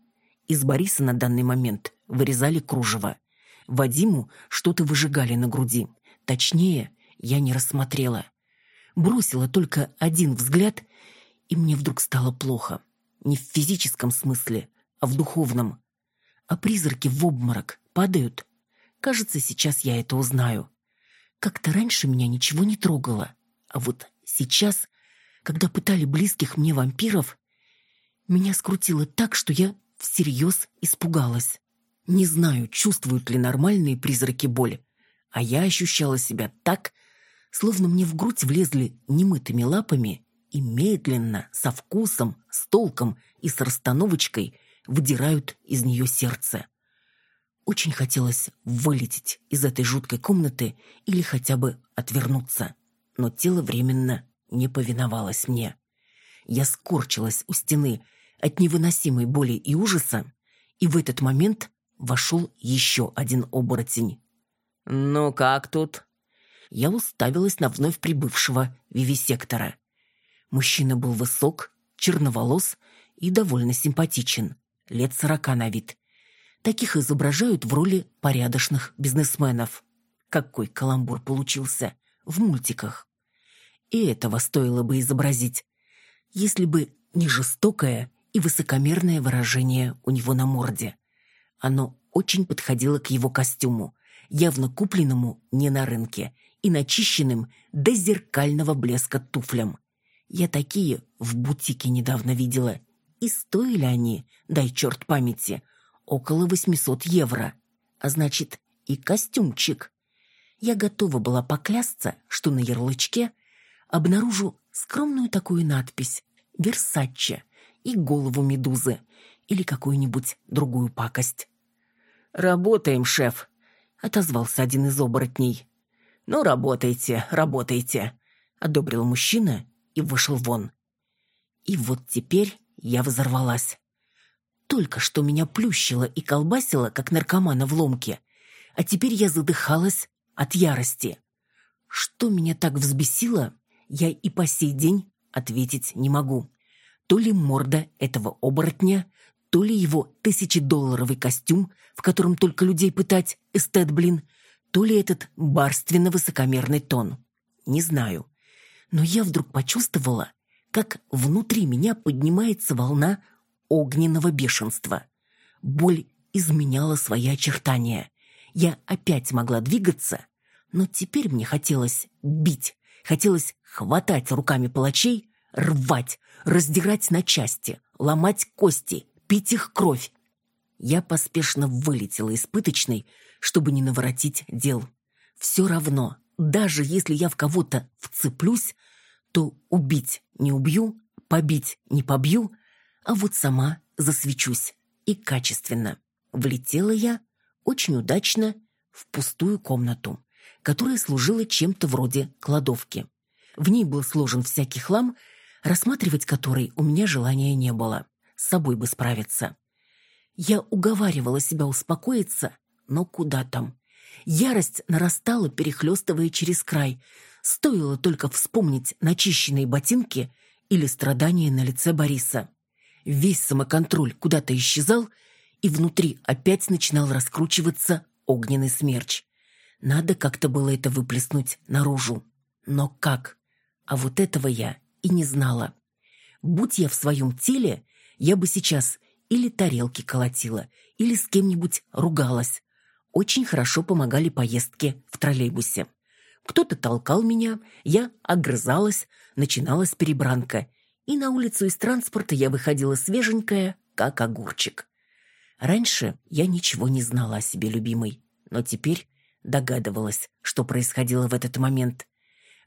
Из Бориса на данный момент вырезали кружево. Вадиму что-то выжигали на груди. Точнее, я не рассмотрела. Бросила только один взгляд, и мне вдруг стало плохо. Не в физическом смысле, а в духовном. А призраки в обморок падают? Кажется, сейчас я это узнаю. Как-то раньше меня ничего не трогало. А вот сейчас, когда пытали близких мне вампиров, меня скрутило так, что я всерьез испугалась. Не знаю, чувствуют ли нормальные призраки боли, а я ощущала себя так, словно мне в грудь влезли немытыми лапами и медленно, со вкусом, с толком и с расстановочкой выдирают из нее сердце. Очень хотелось вылететь из этой жуткой комнаты или хотя бы отвернуться, но тело временно не повиновалось мне. Я скорчилась у стены от невыносимой боли и ужаса, и в этот момент вошел еще один оборотень. «Ну как тут?» Я уставилась на вновь прибывшего вивисектора. Мужчина был высок, черноволос и довольно симпатичен, лет сорока на вид. Таких изображают в роли порядочных бизнесменов. Какой каламбур получился в мультиках. И этого стоило бы изобразить, если бы не жестокое и высокомерное выражение у него на морде. Оно очень подходило к его костюму, явно купленному не на рынке и начищенным до зеркального блеска туфлям. Я такие в бутике недавно видела. И стоили они, дай черт памяти, около 800 евро. А значит, и костюмчик. Я готова была поклясться, что на ярлычке обнаружу скромную такую надпись «Версаче» и голову медузы или какую-нибудь другую пакость. «Работаем, шеф», — отозвался один из оборотней. «Ну, работайте, работайте», — одобрил мужчина и вышел вон. И вот теперь я взорвалась. Только что меня плющило и колбасило, как наркомана в ломке, а теперь я задыхалась от ярости. Что меня так взбесило, я и по сей день ответить не могу. То ли морда этого оборотня, то ли его тысячедолларовый костюм, в котором только людей пытать, эстет, блин, то ли этот барственно-высокомерный тон. Не знаю. Но я вдруг почувствовала, как внутри меня поднимается волна огненного бешенства. Боль изменяла свои очертания. Я опять могла двигаться, но теперь мне хотелось бить, хотелось хватать руками палачей, рвать, раздирать на части, ломать кости, пить их кровь. Я поспешно вылетела из пыточной, чтобы не наворотить дел. Все равно, даже если я в кого-то вцеплюсь, то убить не убью, побить не побью, а вот сама засвечусь. И качественно. Влетела я очень удачно в пустую комнату, которая служила чем-то вроде кладовки. В ней был сложен всякий хлам, рассматривать который у меня желания не было с собой бы справиться. Я уговаривала себя успокоиться, но куда там? Ярость нарастала, перехлестывая через край, Стоило только вспомнить начищенные ботинки или страдания на лице Бориса. Весь самоконтроль куда-то исчезал, и внутри опять начинал раскручиваться огненный смерч. Надо как-то было это выплеснуть наружу. Но как? А вот этого я и не знала. Будь я в своем теле, я бы сейчас или тарелки колотила, или с кем-нибудь ругалась. Очень хорошо помогали поездки в троллейбусе. Кто-то толкал меня, я огрызалась, начиналась перебранка. И на улицу из транспорта я выходила свеженькая, как огурчик. Раньше я ничего не знала о себе любимой, но теперь догадывалась, что происходило в этот момент.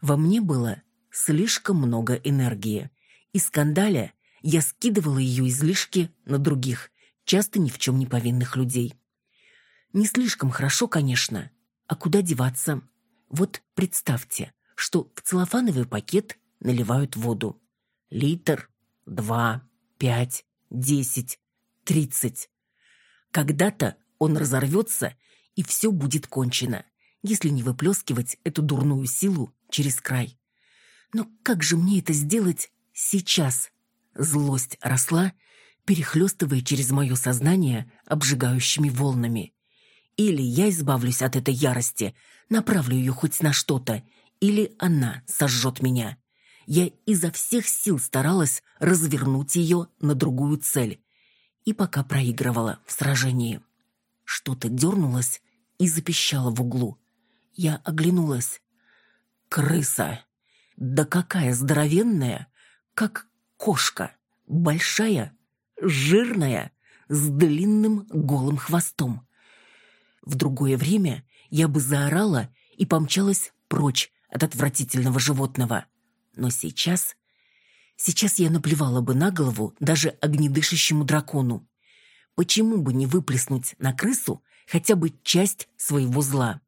Во мне было слишком много энергии. И скандаля я скидывала ее излишки на других, часто ни в чем не повинных людей. Не слишком хорошо, конечно. А куда деваться? Вот представьте, что в целлофановый пакет наливают воду. Литр, два, пять, десять, тридцать. Когда-то он разорвется, и все будет кончено, если не выплескивать эту дурную силу через край. Но как же мне это сделать сейчас? Злость росла, перехлестывая через мое сознание обжигающими волнами. Или я избавлюсь от этой ярости, направлю ее хоть на что-то, или она сожжет меня. Я изо всех сил старалась развернуть ее на другую цель. И пока проигрывала в сражении. Что-то дернулось и запищало в углу. Я оглянулась. Крыса. Да какая здоровенная, как кошка. Большая, жирная, с длинным голым хвостом. В другое время я бы заорала и помчалась прочь от отвратительного животного. Но сейчас... Сейчас я наплевала бы на голову даже огнедышащему дракону. Почему бы не выплеснуть на крысу хотя бы часть своего зла?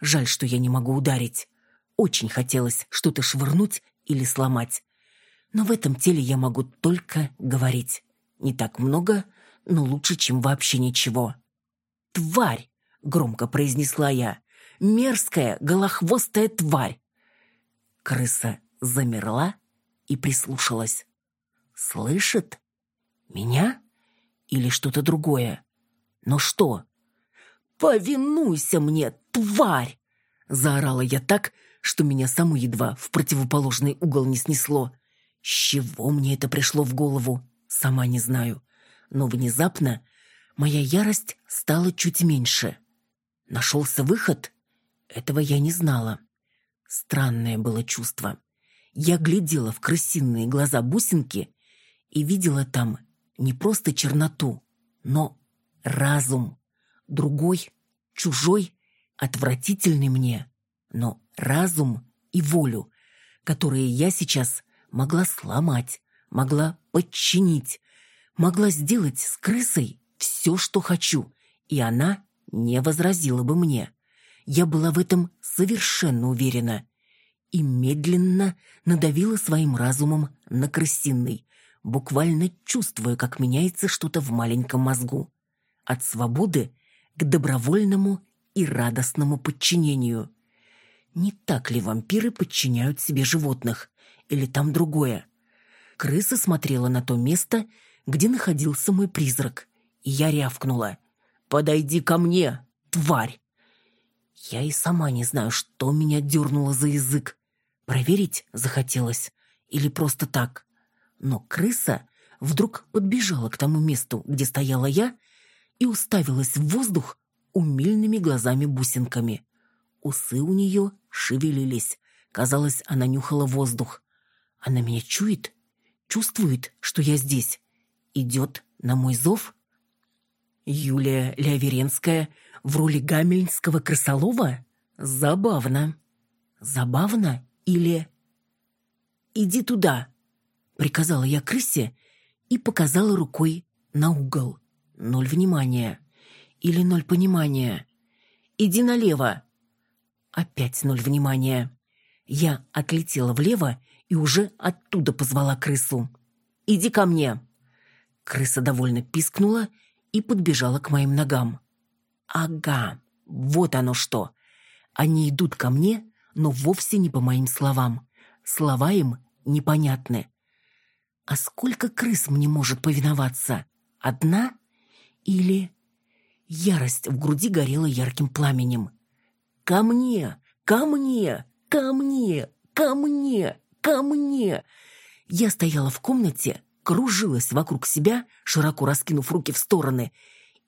Жаль, что я не могу ударить. Очень хотелось что-то швырнуть или сломать. Но в этом теле я могу только говорить. Не так много, но лучше, чем вообще ничего. «Тварь!» — громко произнесла я. «Мерзкая, голохвостая тварь!» Крыса замерла и прислушалась. «Слышит? Меня? Или что-то другое? Но что?» «Повинуйся мне, тварь!» Заорала я так, что меня саму едва в противоположный угол не снесло. С чего мне это пришло в голову, сама не знаю. Но внезапно моя ярость стала чуть меньше. Нашелся выход? Этого я не знала. Странное было чувство. Я глядела в крысиные глаза бусинки и видела там не просто черноту, но разум. Другой, чужой, отвратительный мне но разум и волю, которые я сейчас могла сломать, могла подчинить, могла сделать с крысой все, что хочу, и она не возразила бы мне. Я была в этом совершенно уверена и медленно надавила своим разумом на крысиный, буквально чувствуя, как меняется что-то в маленьком мозгу. От свободы к добровольному и радостному подчинению. Не так ли вампиры подчиняют себе животных? Или там другое? Крыса смотрела на то место, где находился мой призрак, и я рявкнула. «Подойди ко мне, тварь!» Я и сама не знаю, что меня дернуло за язык. Проверить захотелось или просто так. Но крыса вдруг подбежала к тому месту, где стояла я, и уставилась в воздух умильными глазами-бусинками. Усы у нее шевелились. Казалось, она нюхала воздух. Она меня чует? Чувствует, что я здесь? Идет на мой зов? Юлия Леоверенская в роли гамельнского крысолова? Забавно. Забавно или... «Иди туда!» — приказала я крысе и показала рукой на угол. Ноль внимания. Или ноль понимания. «Иди налево!» Опять ноль внимания. Я отлетела влево и уже оттуда позвала крысу. «Иди ко мне!» Крыса довольно пискнула и подбежала к моим ногам. «Ага, вот оно что! Они идут ко мне, но вовсе не по моим словам. Слова им непонятны. А сколько крыс мне может повиноваться? Одна? Или... Ярость в груди горела ярким пламенем. «Ко мне! Ко мне! Ко мне! Ко мне! Ко мне!» Я стояла в комнате, кружилась вокруг себя, широко раскинув руки в стороны,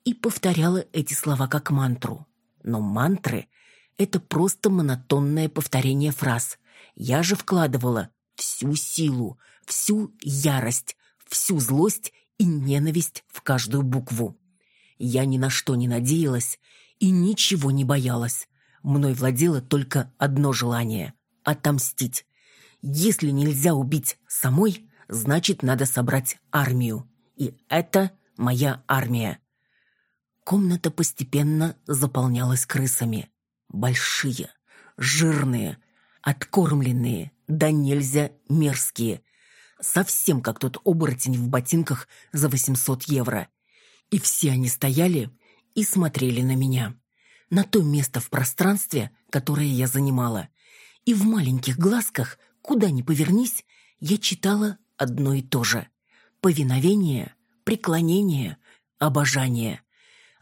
и повторяла эти слова как мантру. Но мантры — это просто монотонное повторение фраз. Я же вкладывала всю силу, всю ярость, всю злость и ненависть в каждую букву. Я ни на что не надеялась и ничего не боялась. Мной владело только одно желание — отомстить. Если нельзя убить самой, значит, надо собрать армию. И это моя армия. Комната постепенно заполнялась крысами. Большие, жирные, откормленные, да нельзя мерзкие. Совсем как тот оборотень в ботинках за 800 евро. И все они стояли и смотрели на меня. На то место в пространстве, которое я занимала. И в маленьких глазках, куда ни повернись, я читала одно и то же. Повиновение, преклонение, обожание.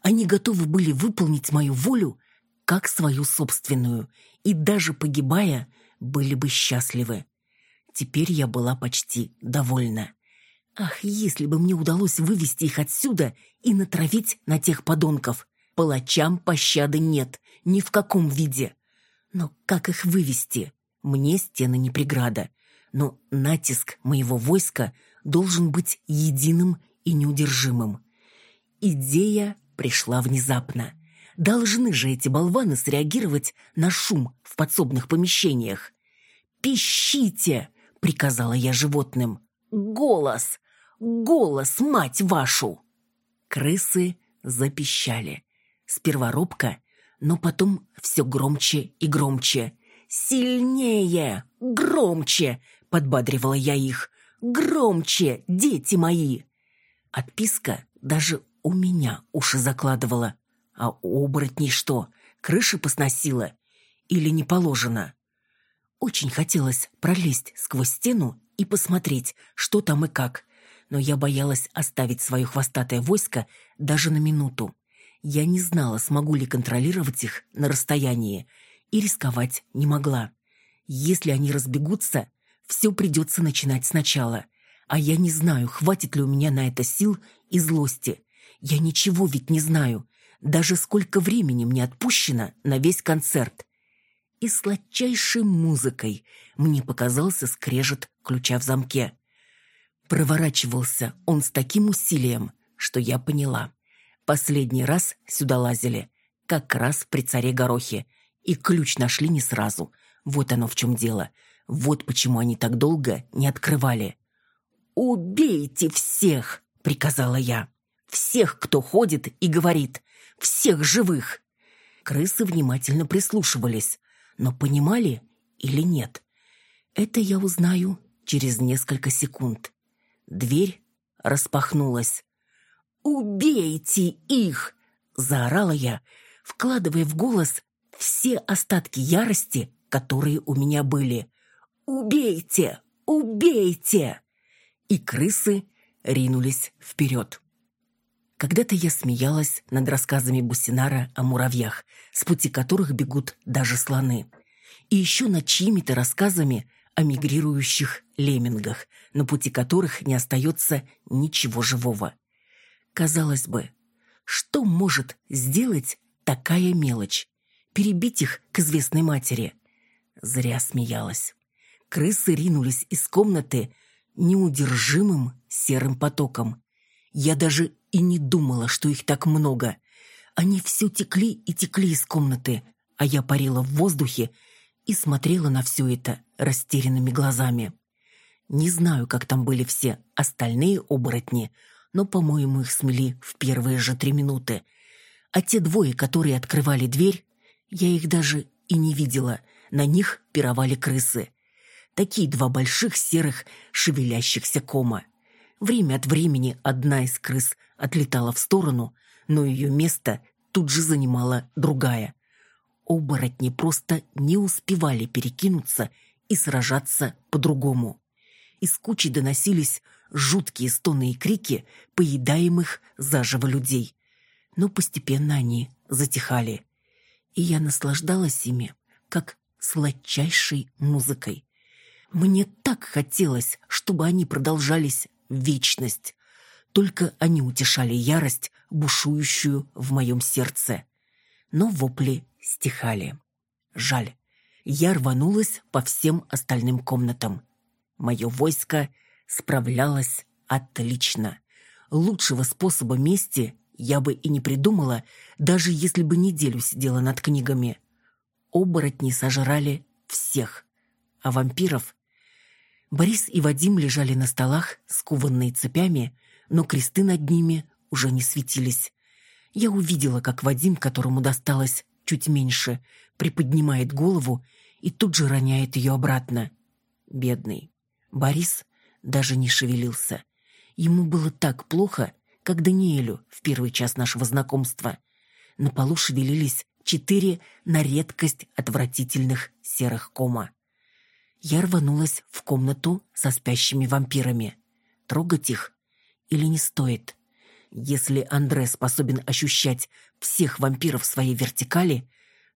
Они готовы были выполнить мою волю как свою собственную, и даже погибая, были бы счастливы. Теперь я была почти довольна. Ах, если бы мне удалось вывести их отсюда и натравить на тех подонков. Палачам пощады нет, ни в каком виде. Но как их вывести? Мне стены не преграда. Но натиск моего войска должен быть единым и неудержимым. Идея пришла внезапно. Должны же эти болваны среагировать на шум в подсобных помещениях. «Пищите!» — приказала я животным. «Голос! Голос, мать вашу!» Крысы запищали. Сперва робко, но потом все громче и громче. «Сильнее! Громче!» — подбадривала я их. «Громче, дети мои!» Отписка даже у меня уши закладывала. А у оборотней что, крыши посносила? Или не положено? Очень хотелось пролезть сквозь стену и посмотреть, что там и как, но я боялась оставить свое хвостатое войско даже на минуту. Я не знала, смогу ли контролировать их на расстоянии, и рисковать не могла. Если они разбегутся, все придется начинать сначала. А я не знаю, хватит ли у меня на это сил и злости. Я ничего ведь не знаю, даже сколько времени мне отпущено на весь концерт. И сладчайшей музыкой мне показался скрежет ключа в замке. Проворачивался он с таким усилием, что я поняла. Последний раз сюда лазили, как раз при царе Горохе, и ключ нашли не сразу. Вот оно в чем дело. Вот почему они так долго не открывали. «Убейте всех!» — приказала я. «Всех, кто ходит и говорит. Всех живых!» Крысы внимательно прислушивались, но понимали или нет. Это я узнаю через несколько секунд. Дверь распахнулась. «Убейте их!» — заорала я, вкладывая в голос все остатки ярости, которые у меня были. «Убейте! Убейте!» И крысы ринулись вперед. Когда-то я смеялась над рассказами Бусинара о муравьях, с пути которых бегут даже слоны. И еще над чьими-то рассказами о мигрирующих леммингах, на пути которых не остается ничего живого. Казалось бы, что может сделать такая мелочь? Перебить их к известной матери? Зря смеялась. Крысы ринулись из комнаты неудержимым серым потоком. Я даже и не думала, что их так много. Они все текли и текли из комнаты, а я парила в воздухе и смотрела на все это растерянными глазами. Не знаю, как там были все остальные оборотни, но, по-моему, их смели в первые же три минуты. А те двое, которые открывали дверь, я их даже и не видела. На них пировали крысы. Такие два больших серых шевелящихся кома. Время от времени одна из крыс отлетала в сторону, но ее место тут же занимала другая. Оборотни просто не успевали перекинуться и сражаться по-другому. Из кучи доносились жуткие стоны и крики поедаемых заживо людей. Но постепенно они затихали. И я наслаждалась ими, как сладчайшей музыкой. Мне так хотелось, чтобы они продолжались в вечность. Только они утешали ярость, бушующую в моем сердце. Но вопли стихали. Жаль. Я рванулась по всем остальным комнатам. Мое войско справлялось отлично. Лучшего способа мести я бы и не придумала, даже если бы неделю сидела над книгами. Оборотни сожрали всех, а вампиров... Борис и Вадим лежали на столах, скованные цепями, но кресты над ними уже не светились. Я увидела, как Вадим, которому досталось чуть меньше, приподнимает голову и тут же роняет ее обратно. Бедный. Борис даже не шевелился. Ему было так плохо, как Даниэлю в первый час нашего знакомства. На полу шевелились четыре на редкость отвратительных серых кома. Я рванулась в комнату со спящими вампирами. Трогать их или не стоит? Если Андре способен ощущать всех вампиров своей вертикали,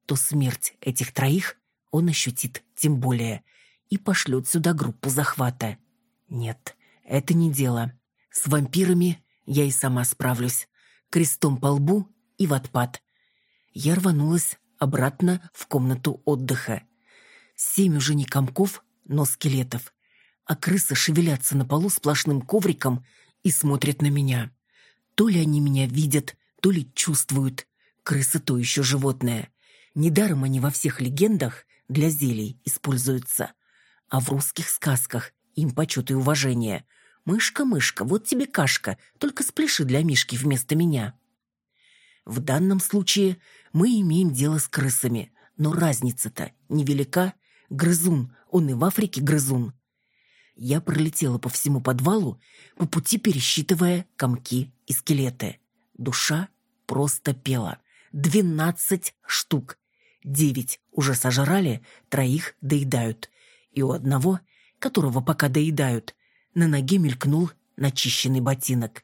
то смерть этих троих он ощутит тем более и пошлет сюда группу захвата. Нет, это не дело. С вампирами я и сама справлюсь. Крестом по лбу и в отпад. Я рванулась обратно в комнату отдыха. Семь уже не комков, но скелетов. А крысы шевелятся на полу сплошным ковриком и смотрят на меня. То ли они меня видят, то ли чувствуют. Крысы то еще животное. Недаром они во всех легендах для зелий используются. А в русских сказках им почет и уважение. «Мышка, мышка, вот тебе кашка, только спляши для Мишки вместо меня». В данном случае мы имеем дело с крысами, но разница-то невелика. Грызун, он и в Африке грызун. Я пролетела по всему подвалу, по пути пересчитывая комки и скелеты. Душа просто пела. Двенадцать штук. Девять уже сожрали, троих доедают. И у одного, которого пока доедают, на ноге мелькнул начищенный ботинок.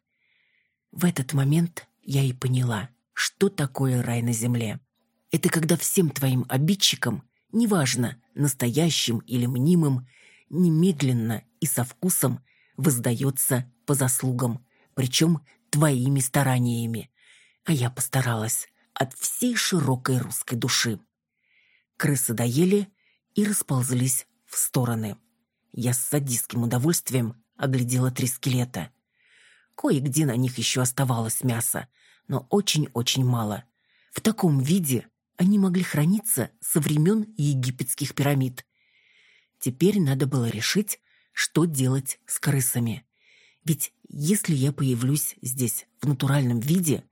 В этот момент я и поняла, что такое рай на земле. Это когда всем твоим обидчикам, неважно, настоящим или мнимым, немедленно и со вкусом воздается по заслугам, причем твоими стараниями. А я постаралась от всей широкой русской души. Крысы доели и расползлись в стороны. Я с садистским удовольствием оглядела три скелета. Кое-где на них еще оставалось мясо, но очень-очень мало. В таком виде они могли храниться со времен египетских пирамид. Теперь надо было решить, что делать с крысами. Ведь если я появлюсь здесь в натуральном виде,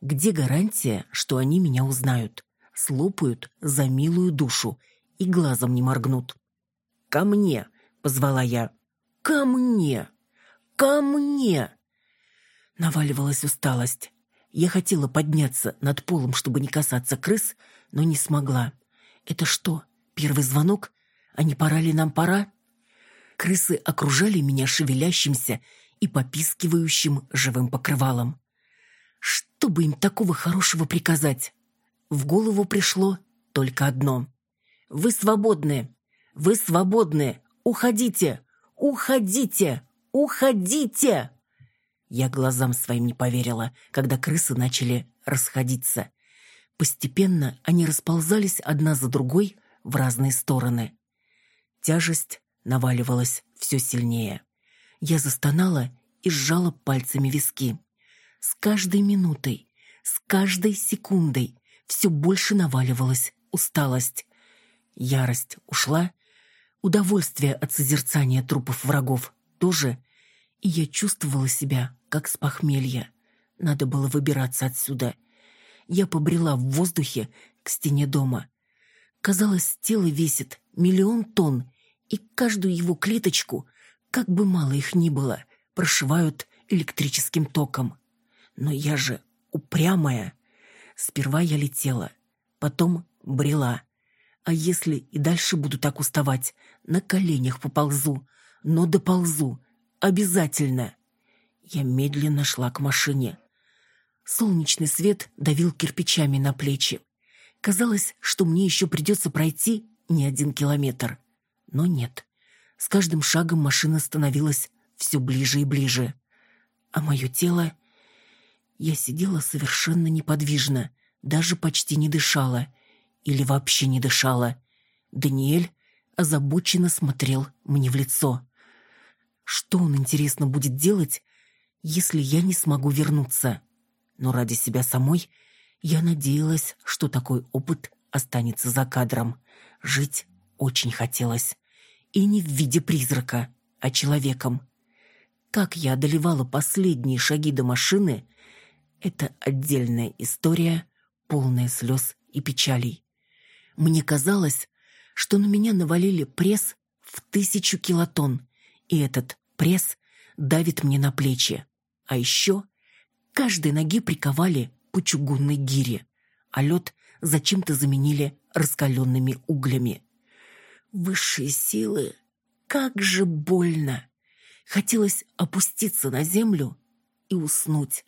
где гарантия, что они меня узнают, слопают за милую душу и глазом не моргнут? «Ко мне!» — позвала я. «Ко мне! Ко мне!» Наваливалась усталость. Я хотела подняться над полом, чтобы не касаться крыс, но не смогла. «Это что, первый звонок? А не пора ли нам пора?» Крысы окружали меня шевелящимся и попискивающим живым покрывалом. Что бы им такого хорошего приказать? В голову пришло только одно. «Вы свободны! Вы свободны! Уходите! Уходите! Уходите!» Я глазам своим не поверила, когда крысы начали расходиться. Постепенно они расползались одна за другой в разные стороны. Тяжесть наваливалась все сильнее. Я застонала и сжала пальцами виски. С каждой минутой, с каждой секундой все больше наваливалась усталость. Ярость ушла, Удовольствие от созерцания трупов врагов тоже. И я чувствовала себя, как с похмелья. Надо было выбираться отсюда. Я побрела в воздухе к стене дома. Казалось, тело весит миллион тонн, и каждую его клеточку, как бы мало их ни было, прошивают электрическим током. Но я же упрямая. Сперва я летела, потом Брела. А если и дальше буду так уставать, на коленях поползу, но доползу. Обязательно. Я медленно шла к машине. Солнечный свет давил кирпичами на плечи. Казалось, что мне еще придется пройти не один километр. Но нет. С каждым шагом машина становилась все ближе и ближе. А мое тело... Я сидела совершенно неподвижно, даже почти не дышала. Или вообще не дышала. Даниэль озабоченно смотрел мне в лицо. Что он, интересно, будет делать, если я не смогу вернуться? Но ради себя самой я надеялась, что такой опыт останется за кадром. Жить очень хотелось. И не в виде призрака, а человеком. Как я одолевала последние шаги до машины, это отдельная история, полная слез и печалей. Мне казалось, что на меня навалили пресс в тысячу килотонн, и этот пресс давит мне на плечи. А еще каждой ноге приковали по чугунной гире, а лед зачем-то заменили раскаленными углями. Высшие силы, как же больно! Хотелось опуститься на землю и уснуть.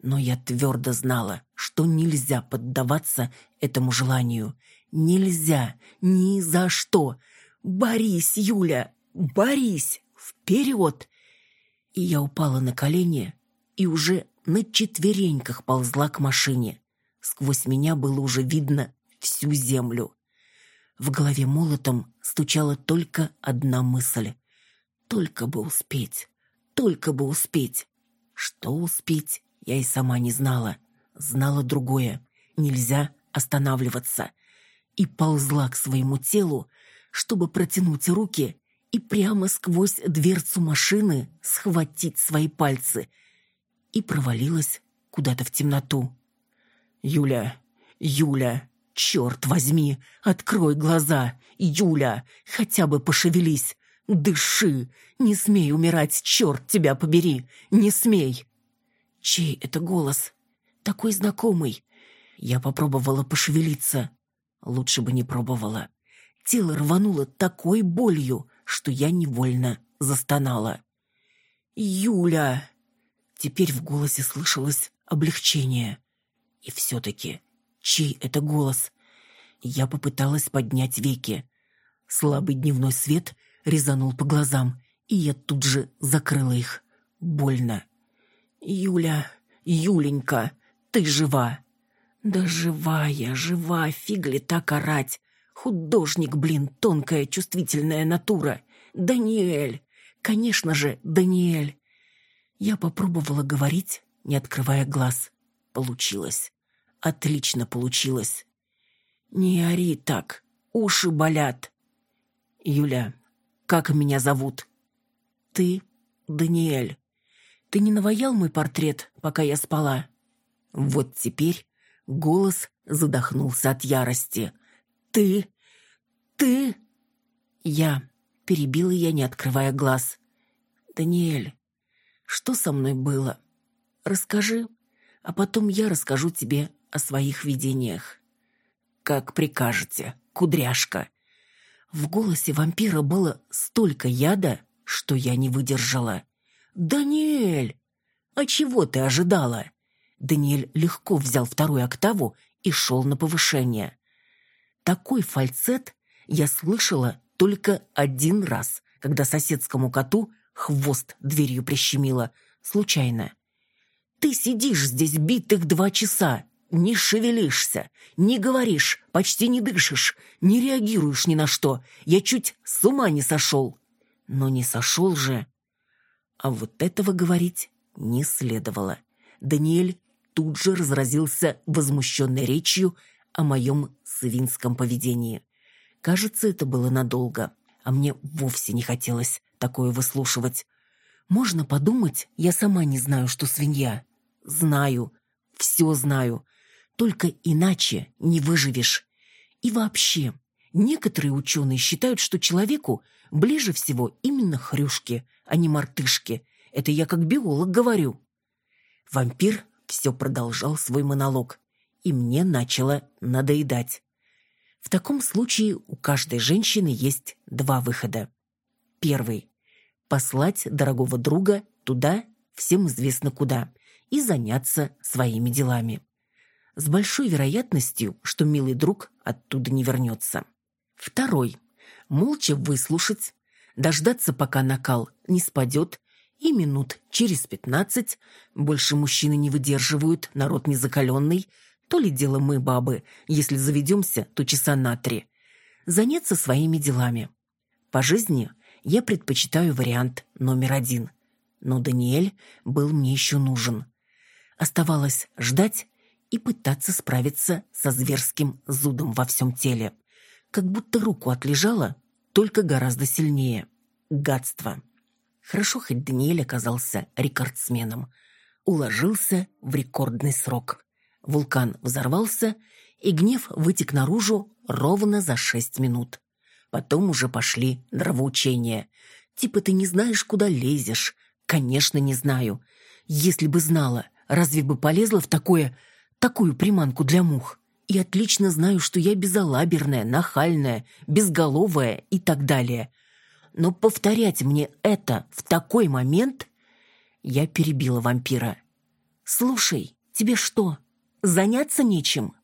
Но я твердо знала, что нельзя поддаваться этому желанию. Нельзя, ни за что. Борись, Юля, борись, вперед! И я упала на колени и уже на четвереньках ползла к машине. Сквозь меня было уже видно всю землю. В голове молотом стучала только одна мысль. Только бы успеть, только бы успеть. Что успеть, я и сама не знала. Знала другое. Нельзя останавливаться. И ползла к своему телу, чтобы протянуть руки и прямо сквозь дверцу машины схватить свои пальцы. И провалилась куда-то в темноту. «Юля, Юля, черт возьми, открой глаза! Юля, хотя бы пошевелись! Дыши! Не смей умирать, черт тебя побери! Не смей!» Чей это голос? Такой знакомый. Я попробовала пошевелиться. Лучше бы не пробовала. Тело рвануло такой болью, что я невольно застонала. «Юля!» Теперь в голосе слышалось облегчение. И все-таки, чей это голос? Я попыталась поднять веки. Слабый дневной свет резанул по глазам, и я тут же закрыла их. Больно. «Юля, Юленька, ты жива!» «Да жива я, жива, фиг ли так орать! Художник, блин, тонкая чувствительная натура! Даниэль! Конечно же, Даниэль!» Я попробовала говорить, не открывая глаз. Получилось. Отлично получилось. «Не ори так, уши болят!» «Юля, как меня зовут?» «Ты Даниэль. Ты не наваял мой портрет, пока я спала?» Вот теперь голос задохнулся от ярости. «Ты? Ты?» «Я», — перебила я, не открывая глаз. «Даниэль, что со мной было? Расскажи, а потом я расскажу тебе о своих видениях». «Как прикажете, кудряшка», в голосе вампира было столько яда, что я не выдержала. «Даниэль! А чего ты ожидала?» Даниэль легко взял вторую октаву и шел на повышение. Такой фальцет я слышала только один раз, когда соседскому коту хвост дверью прищемило, случайно. «Ты сидишь здесь битых два часа, не шевелишься, не говоришь, почти не дышишь, не реагируешь ни на что. Я чуть с ума не сошел. Но не сошел же. А вот этого говорить не следовало. Даниэль тут же разразился возмущенной речью о моем свинском поведении. Кажется, это было надолго, а мне вовсе не хотелось такое выслушивать. Можно подумать, я сама не знаю, что свинья. Знаю, все знаю, только иначе не выживешь. И вообще, некоторые ученые считают, что человеку ближе всего именно хрюшки, а не мартышки. Это я как биолог говорю. Вампир все продолжал свой монолог, и мне начало надоедать. В таком случае у каждой женщины есть два выхода. Первый – послать дорогого друга туда, всем известно куда, и заняться своими делами. С большой вероятностью, что милый друг оттуда не вернется. Второй – молча выслушать, дождаться, пока накал не спадет, и минут через пятнадцать, больше мужчины не выдерживают, народ незакаленный, то ли дело мы, бабы, если заведемся, то часа на три, заняться своими делами. По жизни я предпочитаю вариант номер один. Но Даниэль был мне еще нужен. Оставалось ждать и пытаться справиться со зверским зудом во всем теле. Как будто руку отлежала, только гораздо сильнее. Гадство. Хорошо, хоть Даниэль оказался рекордсменом. Уложился в рекордный срок. Вулкан взорвался, и гнев вытек наружу ровно за шесть минут. Потом уже пошли нравоучения. Типа ты не знаешь, куда лезешь. Конечно, не знаю. Если бы знала, разве бы полезла в такое, такую приманку для мух? И отлично знаю, что я безалаберная, нахальная, безголовая и так далее. Но повторять мне это в такой момент... Я перебила вампира. «Слушай, тебе что, заняться нечем?»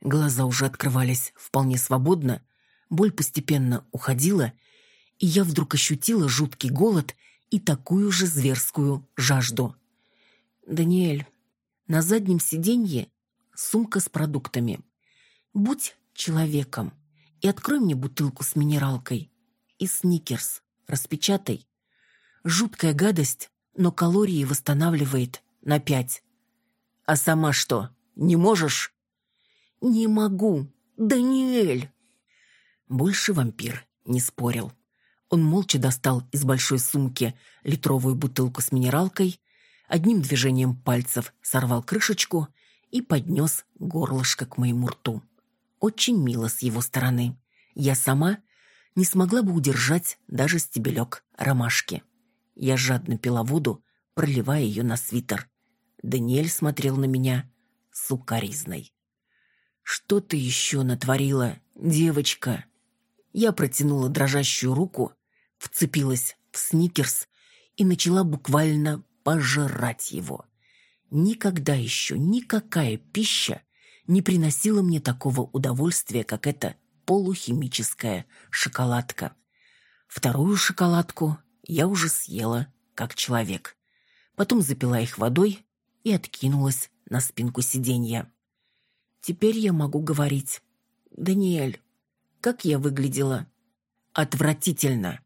Глаза уже открывались вполне свободно, боль постепенно уходила, и я вдруг ощутила жуткий голод и такую же зверскую жажду. «Даниэль, на заднем сиденье сумка с продуктами. Будь человеком и открой мне бутылку с минералкой и сникерс. Распечатай. Жуткая гадость, но калории восстанавливает на пять. А сама что, не можешь? Не могу. Даниэль! Больше вампир не спорил. Он молча достал из большой сумки литровую бутылку с минералкой, одним движением пальцев сорвал крышечку и поднес горлышко к моему рту. Очень мило с его стороны. Я сама не смогла бы удержать даже стебелек ромашки. Я жадно пила воду, проливая ее на свитер. Даниэль смотрел на меня сукаризной. «Что ты еще натворила, девочка?» Я протянула дрожащую руку, вцепилась в сникерс и начала буквально пожирать его. Никогда еще никакая пища не приносила мне такого удовольствия, как эта полухимическая шоколадка. Вторую шоколадку я уже съела, как человек. Потом запила их водой и откинулась на спинку сиденья. Теперь я могу говорить. «Даниэль, как я выглядела?» «Отвратительно.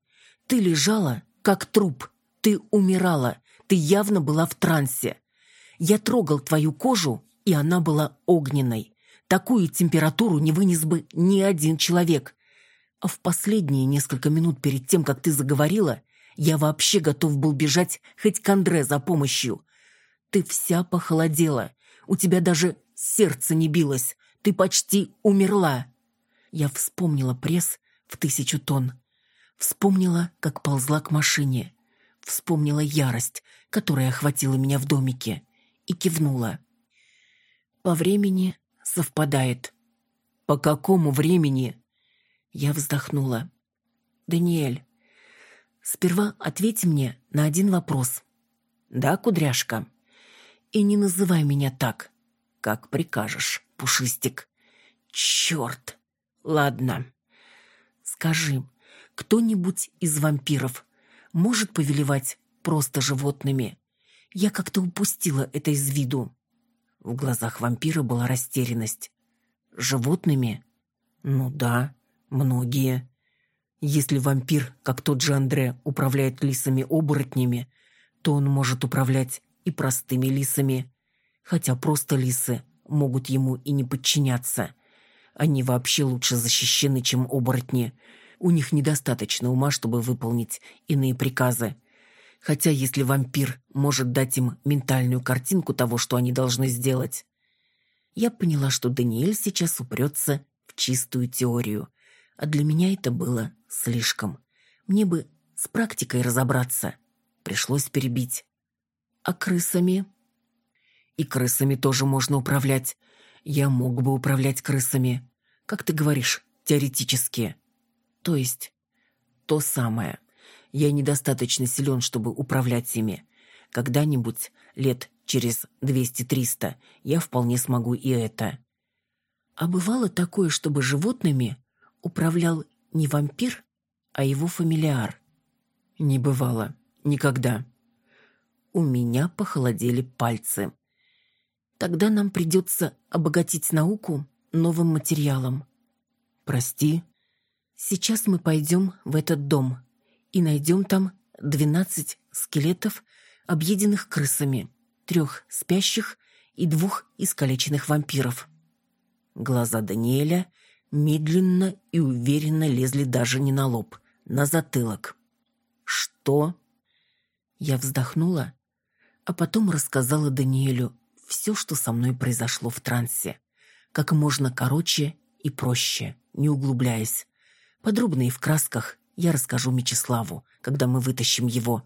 Ты лежала, как труп. Ты умирала. Ты явно была в трансе. Я трогал твою кожу, и она была огненной. Такую температуру не вынес бы ни один человек. А в последние несколько минут перед тем, как ты заговорила, я вообще готов был бежать хоть к Андре за помощью. Ты вся похолодела. У тебя даже сердце не билось. Ты почти умерла. Я вспомнила пресс в тысячу тонн. Вспомнила, как ползла к машине. Вспомнила ярость, которая охватила меня в домике. И кивнула. По времени совпадает. По какому времени? Я вздохнула. Даниэль, сперва ответь мне на один вопрос. Да, кудряшка? И не называй меня так. Как прикажешь, пушистик. Черт. Ладно. Скажи, кто-нибудь из вампиров может повелевать просто животными? Я как-то упустила это из виду. В глазах вампира была растерянность. Животными? Ну да, многие. Если вампир, как тот же Андре, управляет лисами-оборотнями, то он может управлять и простыми лисами. Хотя просто лисы могут ему и не подчиняться. Они вообще лучше защищены, чем оборотни. У них недостаточно ума, чтобы выполнить иные приказы. Хотя если вампир может дать им ментальную картинку того, что они должны сделать... Я поняла, что Даниэль сейчас упрется в чистую теорию. А для меня это было слишком. Мне бы с практикой разобраться. Пришлось перебить. А крысами? И крысами тоже можно управлять. Я мог бы управлять крысами. Как ты говоришь, теоретически. То есть, то самое. Я недостаточно силен, чтобы управлять ими. Когда-нибудь, лет через 200-300, я вполне смогу и это. А бывало такое, чтобы животными управлял не вампир, а его фамилиар? Не бывало. Никогда. У меня похолодели пальцы. Тогда нам придется обогатить науку новым материалом. Прости. Сейчас мы пойдем в этот дом и найдем там двенадцать скелетов, объеденных крысами, трех спящих и двух искалеченных вампиров. Глаза Даниэля медленно и уверенно лезли даже не на лоб, на затылок. «Что?» Я вздохнула, а потом рассказала Даниэлю все, что со мной произошло в трансе, как можно короче и проще, не углубляясь. Подробно и в красках я расскажу Мечиславу, когда мы вытащим его.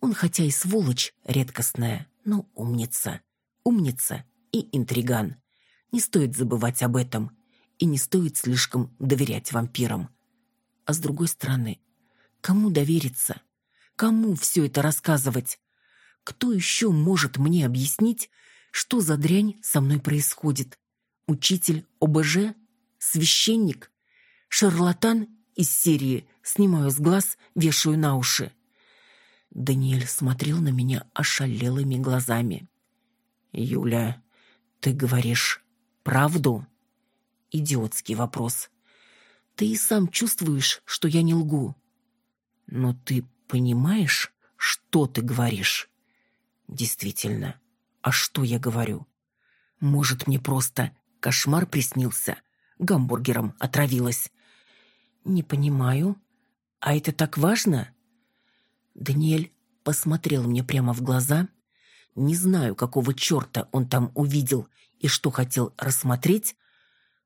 Он хотя и сволочь редкостная, но умница. Умница и интриган. Не стоит забывать об этом. И не стоит слишком доверять вампирам. А с другой стороны, кому довериться? Кому все это рассказывать? Кто еще может мне объяснить, что за дрянь со мной происходит? Учитель ОБЖ? Священник? Шарлатан из серии «Снимаю с глаз, вешаю на уши»? Даниэль смотрел на меня ошалелыми глазами. «Юля, ты говоришь правду?» Идиотский вопрос. «Ты и сам чувствуешь, что я не лгу. Но ты понимаешь, что ты говоришь?» «Действительно, а что я говорю? Может, мне просто кошмар приснился? Гамбургером отравилась?» «Не понимаю. А это так важно?» Даниэль посмотрел мне прямо в глаза не знаю, какого черта он там увидел и что хотел рассмотреть,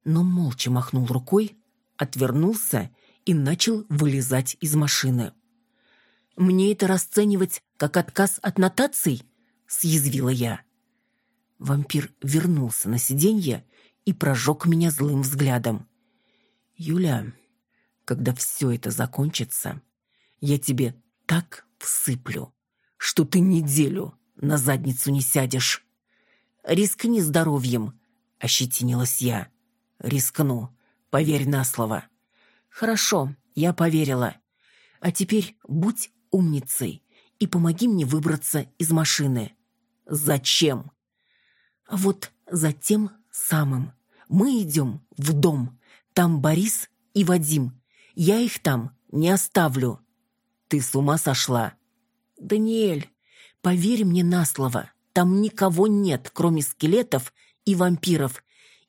но молча махнул рукой, отвернулся и начал вылезать из машины. «Мне это расценивать как отказ от нотаций?» — съязвила я. Вампир вернулся на сиденье и прожег меня злым взглядом. «Юля, когда все это закончится, я тебе так всыплю, что ты неделю на задницу не сядешь. Рискни здоровьем, ощетинилась я. Рискну, поверь на слово. Хорошо, я поверила. А теперь будь умницей и помоги мне выбраться из машины. Зачем? А вот за тем самым. Мы идем в дом. Там Борис и Вадим. Я их там не оставлю. Ты с ума сошла? Даниэль, Поверь мне на слово, там никого нет, кроме скелетов и вампиров.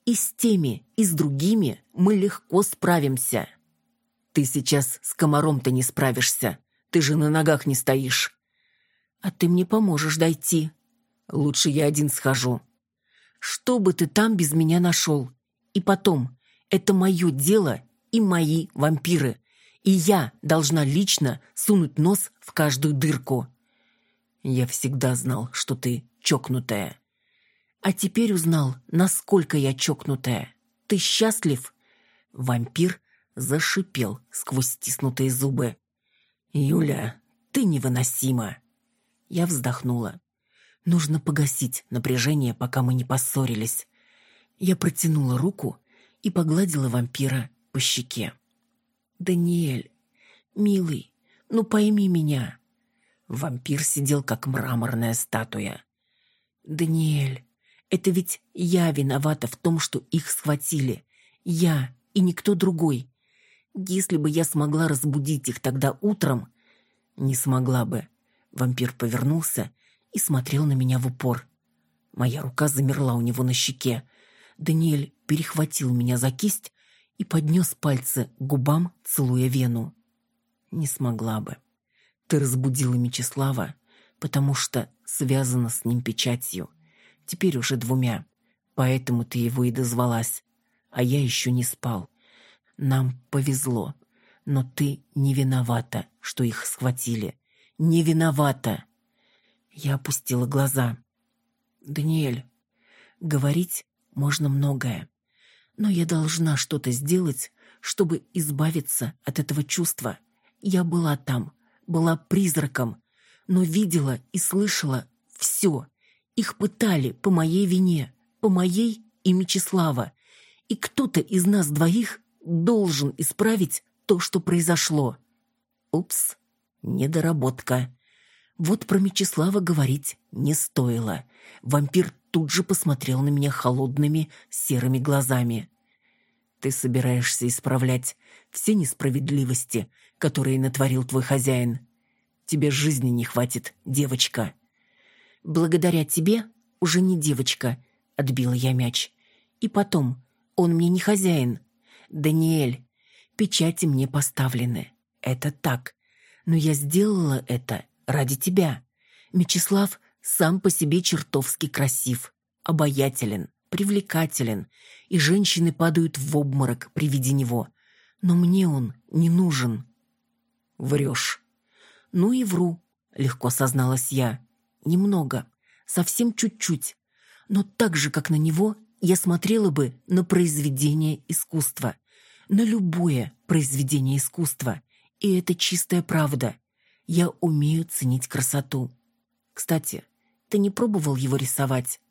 И с теми, и с другими мы легко справимся. Ты сейчас с комаром-то не справишься. Ты же на ногах не стоишь. А ты мне поможешь дойти. Лучше я один схожу. Что бы ты там без меня нашел? И потом, это мое дело и мои вампиры. И я должна лично сунуть нос в каждую дырку. Я всегда знал, что ты чокнутая. А теперь узнал, насколько я чокнутая. Ты счастлив? Вампир зашипел сквозь стиснутые зубы. Юля, ты невыносима. Я вздохнула. Нужно погасить напряжение, пока мы не поссорились. Я протянула руку и погладила вампира по щеке. «Даниэль, милый, ну пойми меня. Вампир сидел как мраморная статуя. «Даниэль, это ведь я виновата в том, что их схватили. Я и никто другой. Если бы я смогла разбудить их тогда утром...» «Не смогла бы». Вампир повернулся и смотрел на меня в упор. Моя рука замерла у него на щеке. Даниэль перехватил меня за кисть и поднес пальцы к губам, целуя вену. Не смогла бы. Ты разбудила Мечислава, потому что связана с ним печатью. Теперь уже двумя. Поэтому ты его и дозвалась. А я еще не спал. Нам повезло. Но ты не виновата, что их схватили. Не виновата. Я опустила глаза. Даниэль, говорить можно многое. Но я должна что-то сделать, чтобы избавиться от этого чувства. Я была там, была призраком, но видела и слышала все. Их пытали по моей вине, по моей и Мечислава. И кто-то из нас двоих должен исправить то, что произошло. Упс, недоработка. Вот про Мечислава говорить не стоило. Вампир тут же посмотрел на меня холодными серыми глазами. Ты собираешься исправлять все несправедливости, которые натворил твой хозяин. Тебе жизни не хватит, девочка. Благодаря тебе уже не девочка, отбила я мяч. И потом, он мне не хозяин. Даниэль, печати мне поставлены. Это так. Но я сделала это ради тебя. Мечислав сам по себе чертовски красив, обаятелен, привлекателен, и женщины падают в обморок при виде него. Но мне он не нужен. Врешь. Ну и вру, легко созналась я. Немного, совсем чуть-чуть. Но так же, как на него, я смотрела бы на произведение искусства. На любое произведение искусства. И это чистая правда. Я умею ценить красоту. Кстати, ты не пробовал его рисовать?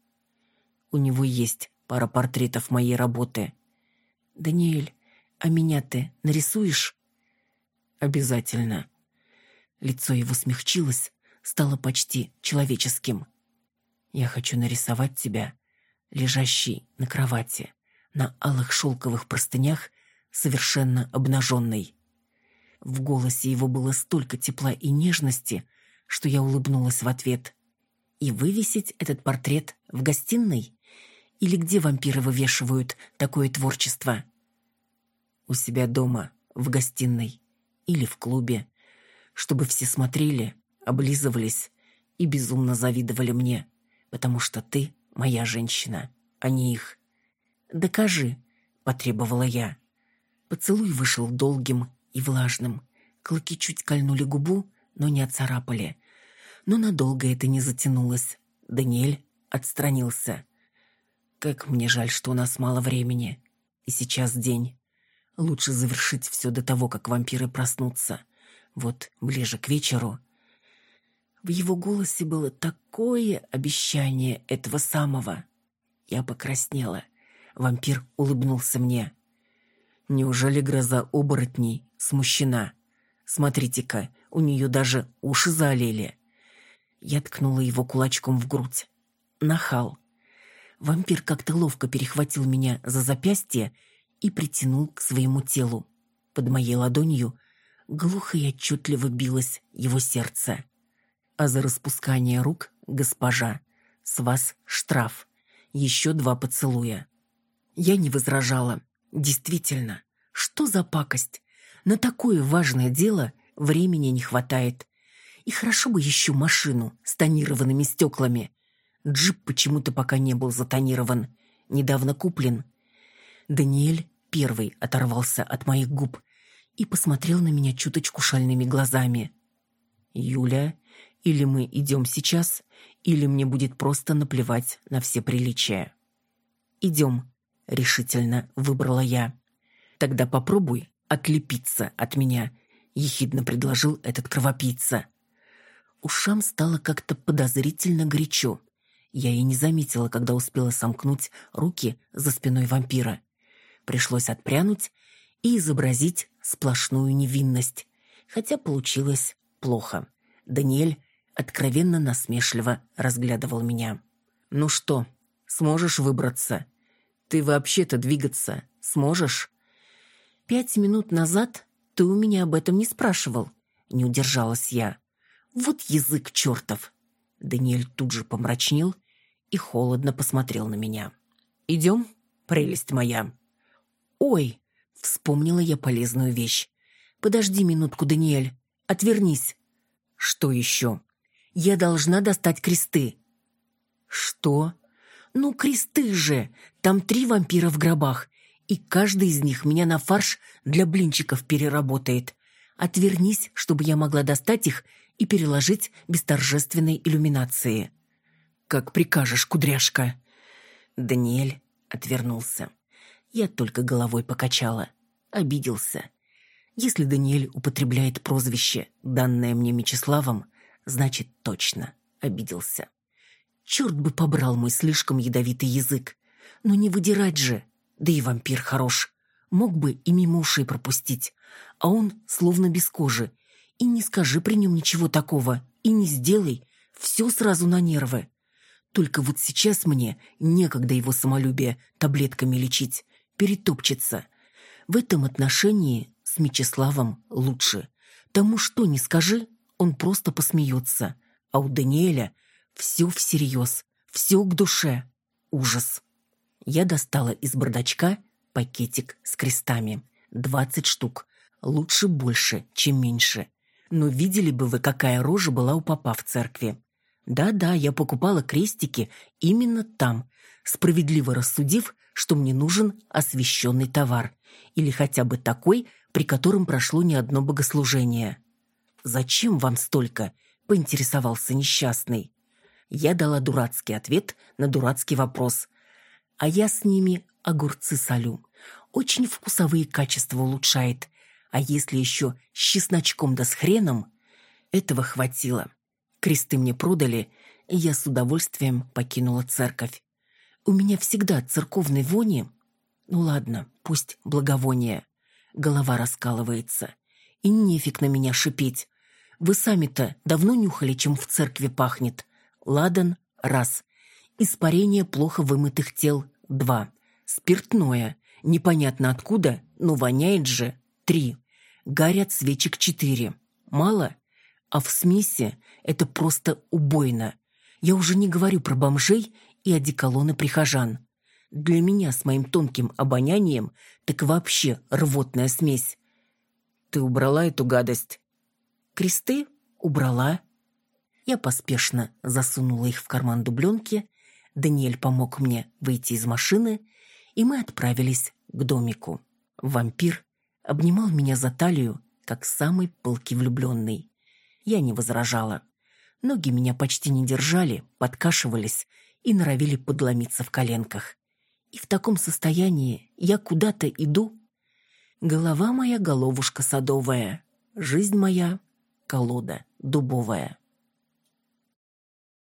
У него есть пара портретов моей работы. Даниэль, а меня ты нарисуешь? Обязательно. Лицо его смягчилось, стало почти человеческим. Я хочу нарисовать тебя, лежащий на кровати, на алых шелковых простынях, совершенно обнаженной. В голосе его было столько тепла и нежности, что я улыбнулась в ответ. «И вывесить этот портрет в гостиной? Или где вампиры вывешивают такое творчество?» «У себя дома, в гостиной. Или в клубе. Чтобы все смотрели, облизывались и безумно завидовали мне, потому что ты моя женщина, а не их. «Докажи», — потребовала я. Поцелуй вышел долгим и влажным. Клыки чуть кольнули губу, но не оцарапали. Но надолго это не затянулось. Даниэль отстранился. «Как мне жаль, что у нас мало времени. И сейчас день. Лучше завершить все до того, как вампиры проснутся. Вот ближе к вечеру...» В его голосе было такое обещание этого самого. Я покраснела. Вампир улыбнулся мне. Неужели гроза оборотней смущена? Смотрите-ка, у нее даже уши заолели. Я ткнула его кулачком в грудь. Нахал. Вампир как-то ловко перехватил меня за запястье и притянул к своему телу. Под моей ладонью глухо и отчетливо билось его сердце. А за распускание рук, госпожа, с вас штраф. Еще два поцелуя. Я не возражала. Действительно, что за пакость? На такое важное дело времени не хватает. И хорошо бы еще машину с тонированными стеклами. Джип почему-то пока не был затонирован. Недавно куплен. Даниэль первый оторвался от моих губ и посмотрел на меня чуточку шальными глазами. «Юля, или мы идем сейчас, или мне будет просто наплевать на все приличия». «Идем», решительно выбрала я. Тогда попробуй отлепиться от меня, ехидно предложил этот кровопийца. Ушам стало как-то подозрительно горячо. Я и не заметила, когда успела сомкнуть руки за спиной вампира. Пришлось отпрянуть и изобразить сплошную невинность. Хотя получилось плохо. Даниэль откровенно насмешливо разглядывал меня. «Ну что, сможешь выбраться?» Ты вообще-то двигаться сможешь? Пять минут назад ты у меня об этом не спрашивал. Не удержалась я. Вот язык чертов. Даниэль тут же помрачнел и холодно посмотрел на меня. «Идем, прелесть моя?» «Ой!» — вспомнила я полезную вещь. «Подожди минутку, Даниэль. Отвернись». «Что еще?» «Я должна достать кресты». «Что?» «Ну, кресты же! Там три вампира в гробах, и каждый из них меня на фарш для блинчиков переработает. Отвернись, чтобы я могла достать их и переложить без торжественной иллюминации». «Как прикажешь, кудряшка!» Даниэль отвернулся. Я только головой покачала. Обиделся. Если Даниэль употребляет прозвище, данное мне Мечиславом, значит, точно обиделся. Черт бы побрал мой слишком ядовитый язык. Но не выдирать же. Да и вампир хорош. Мог бы и мимо ушей пропустить. А он словно без кожи. И не скажи при нем ничего такого. И не сделай. Все сразу на нервы. Только вот сейчас мне некогда его самолюбие таблетками лечить. Перетопчется. В этом отношении с Мечиславом лучше. Тому что не скажи, он просто посмеется. А у Даниэля все всерьез, все к душе. Ужас. Я достала из бардачка пакетик с крестами. Двадцать штук. Лучше больше, чем меньше. Но видели бы вы, какая рожа была у папа в церкви. Да-да, я покупала крестики именно там, справедливо рассудив, что мне нужен освященный товар. Или хотя бы такой, при котором прошло не одно богослужение. «Зачем вам столько?» – поинтересовался несчастный. Я дала дурацкий ответ на дурацкий вопрос. А я с ними огурцы солю. Очень вкусовые качества улучшает. А если еще с чесночком да с хреном, этого хватило. Кресты мне продали, и я с удовольствием покинула церковь. У меня всегда церковной вони... Ну ладно, пусть благовоние. Голова раскалывается. И нефиг на меня шипеть. Вы сами-то давно нюхали, чем в церкви пахнет. Ладан – раз. Испарение плохо вымытых тел – два. Спиртное. Непонятно откуда, но воняет же – три. Горят свечек – четыре. Мало? А в смеси это просто убойно. Я уже не говорю про бомжей и одеколоны прихожан. Для меня с моим тонким обонянием так вообще рвотная смесь. Ты убрала эту гадость? Кресты убрала. Я поспешно засунула их в карман дубленки. Даниэль помог мне выйти из машины, и мы отправились к домику. Вампир обнимал меня за талию, как самый пылкий влюбленный. Я не возражала. Ноги меня почти не держали, подкашивались и норовили подломиться в коленках. И в таком состоянии я куда-то иду. Голова моя головушка садовая, жизнь моя колода дубовая.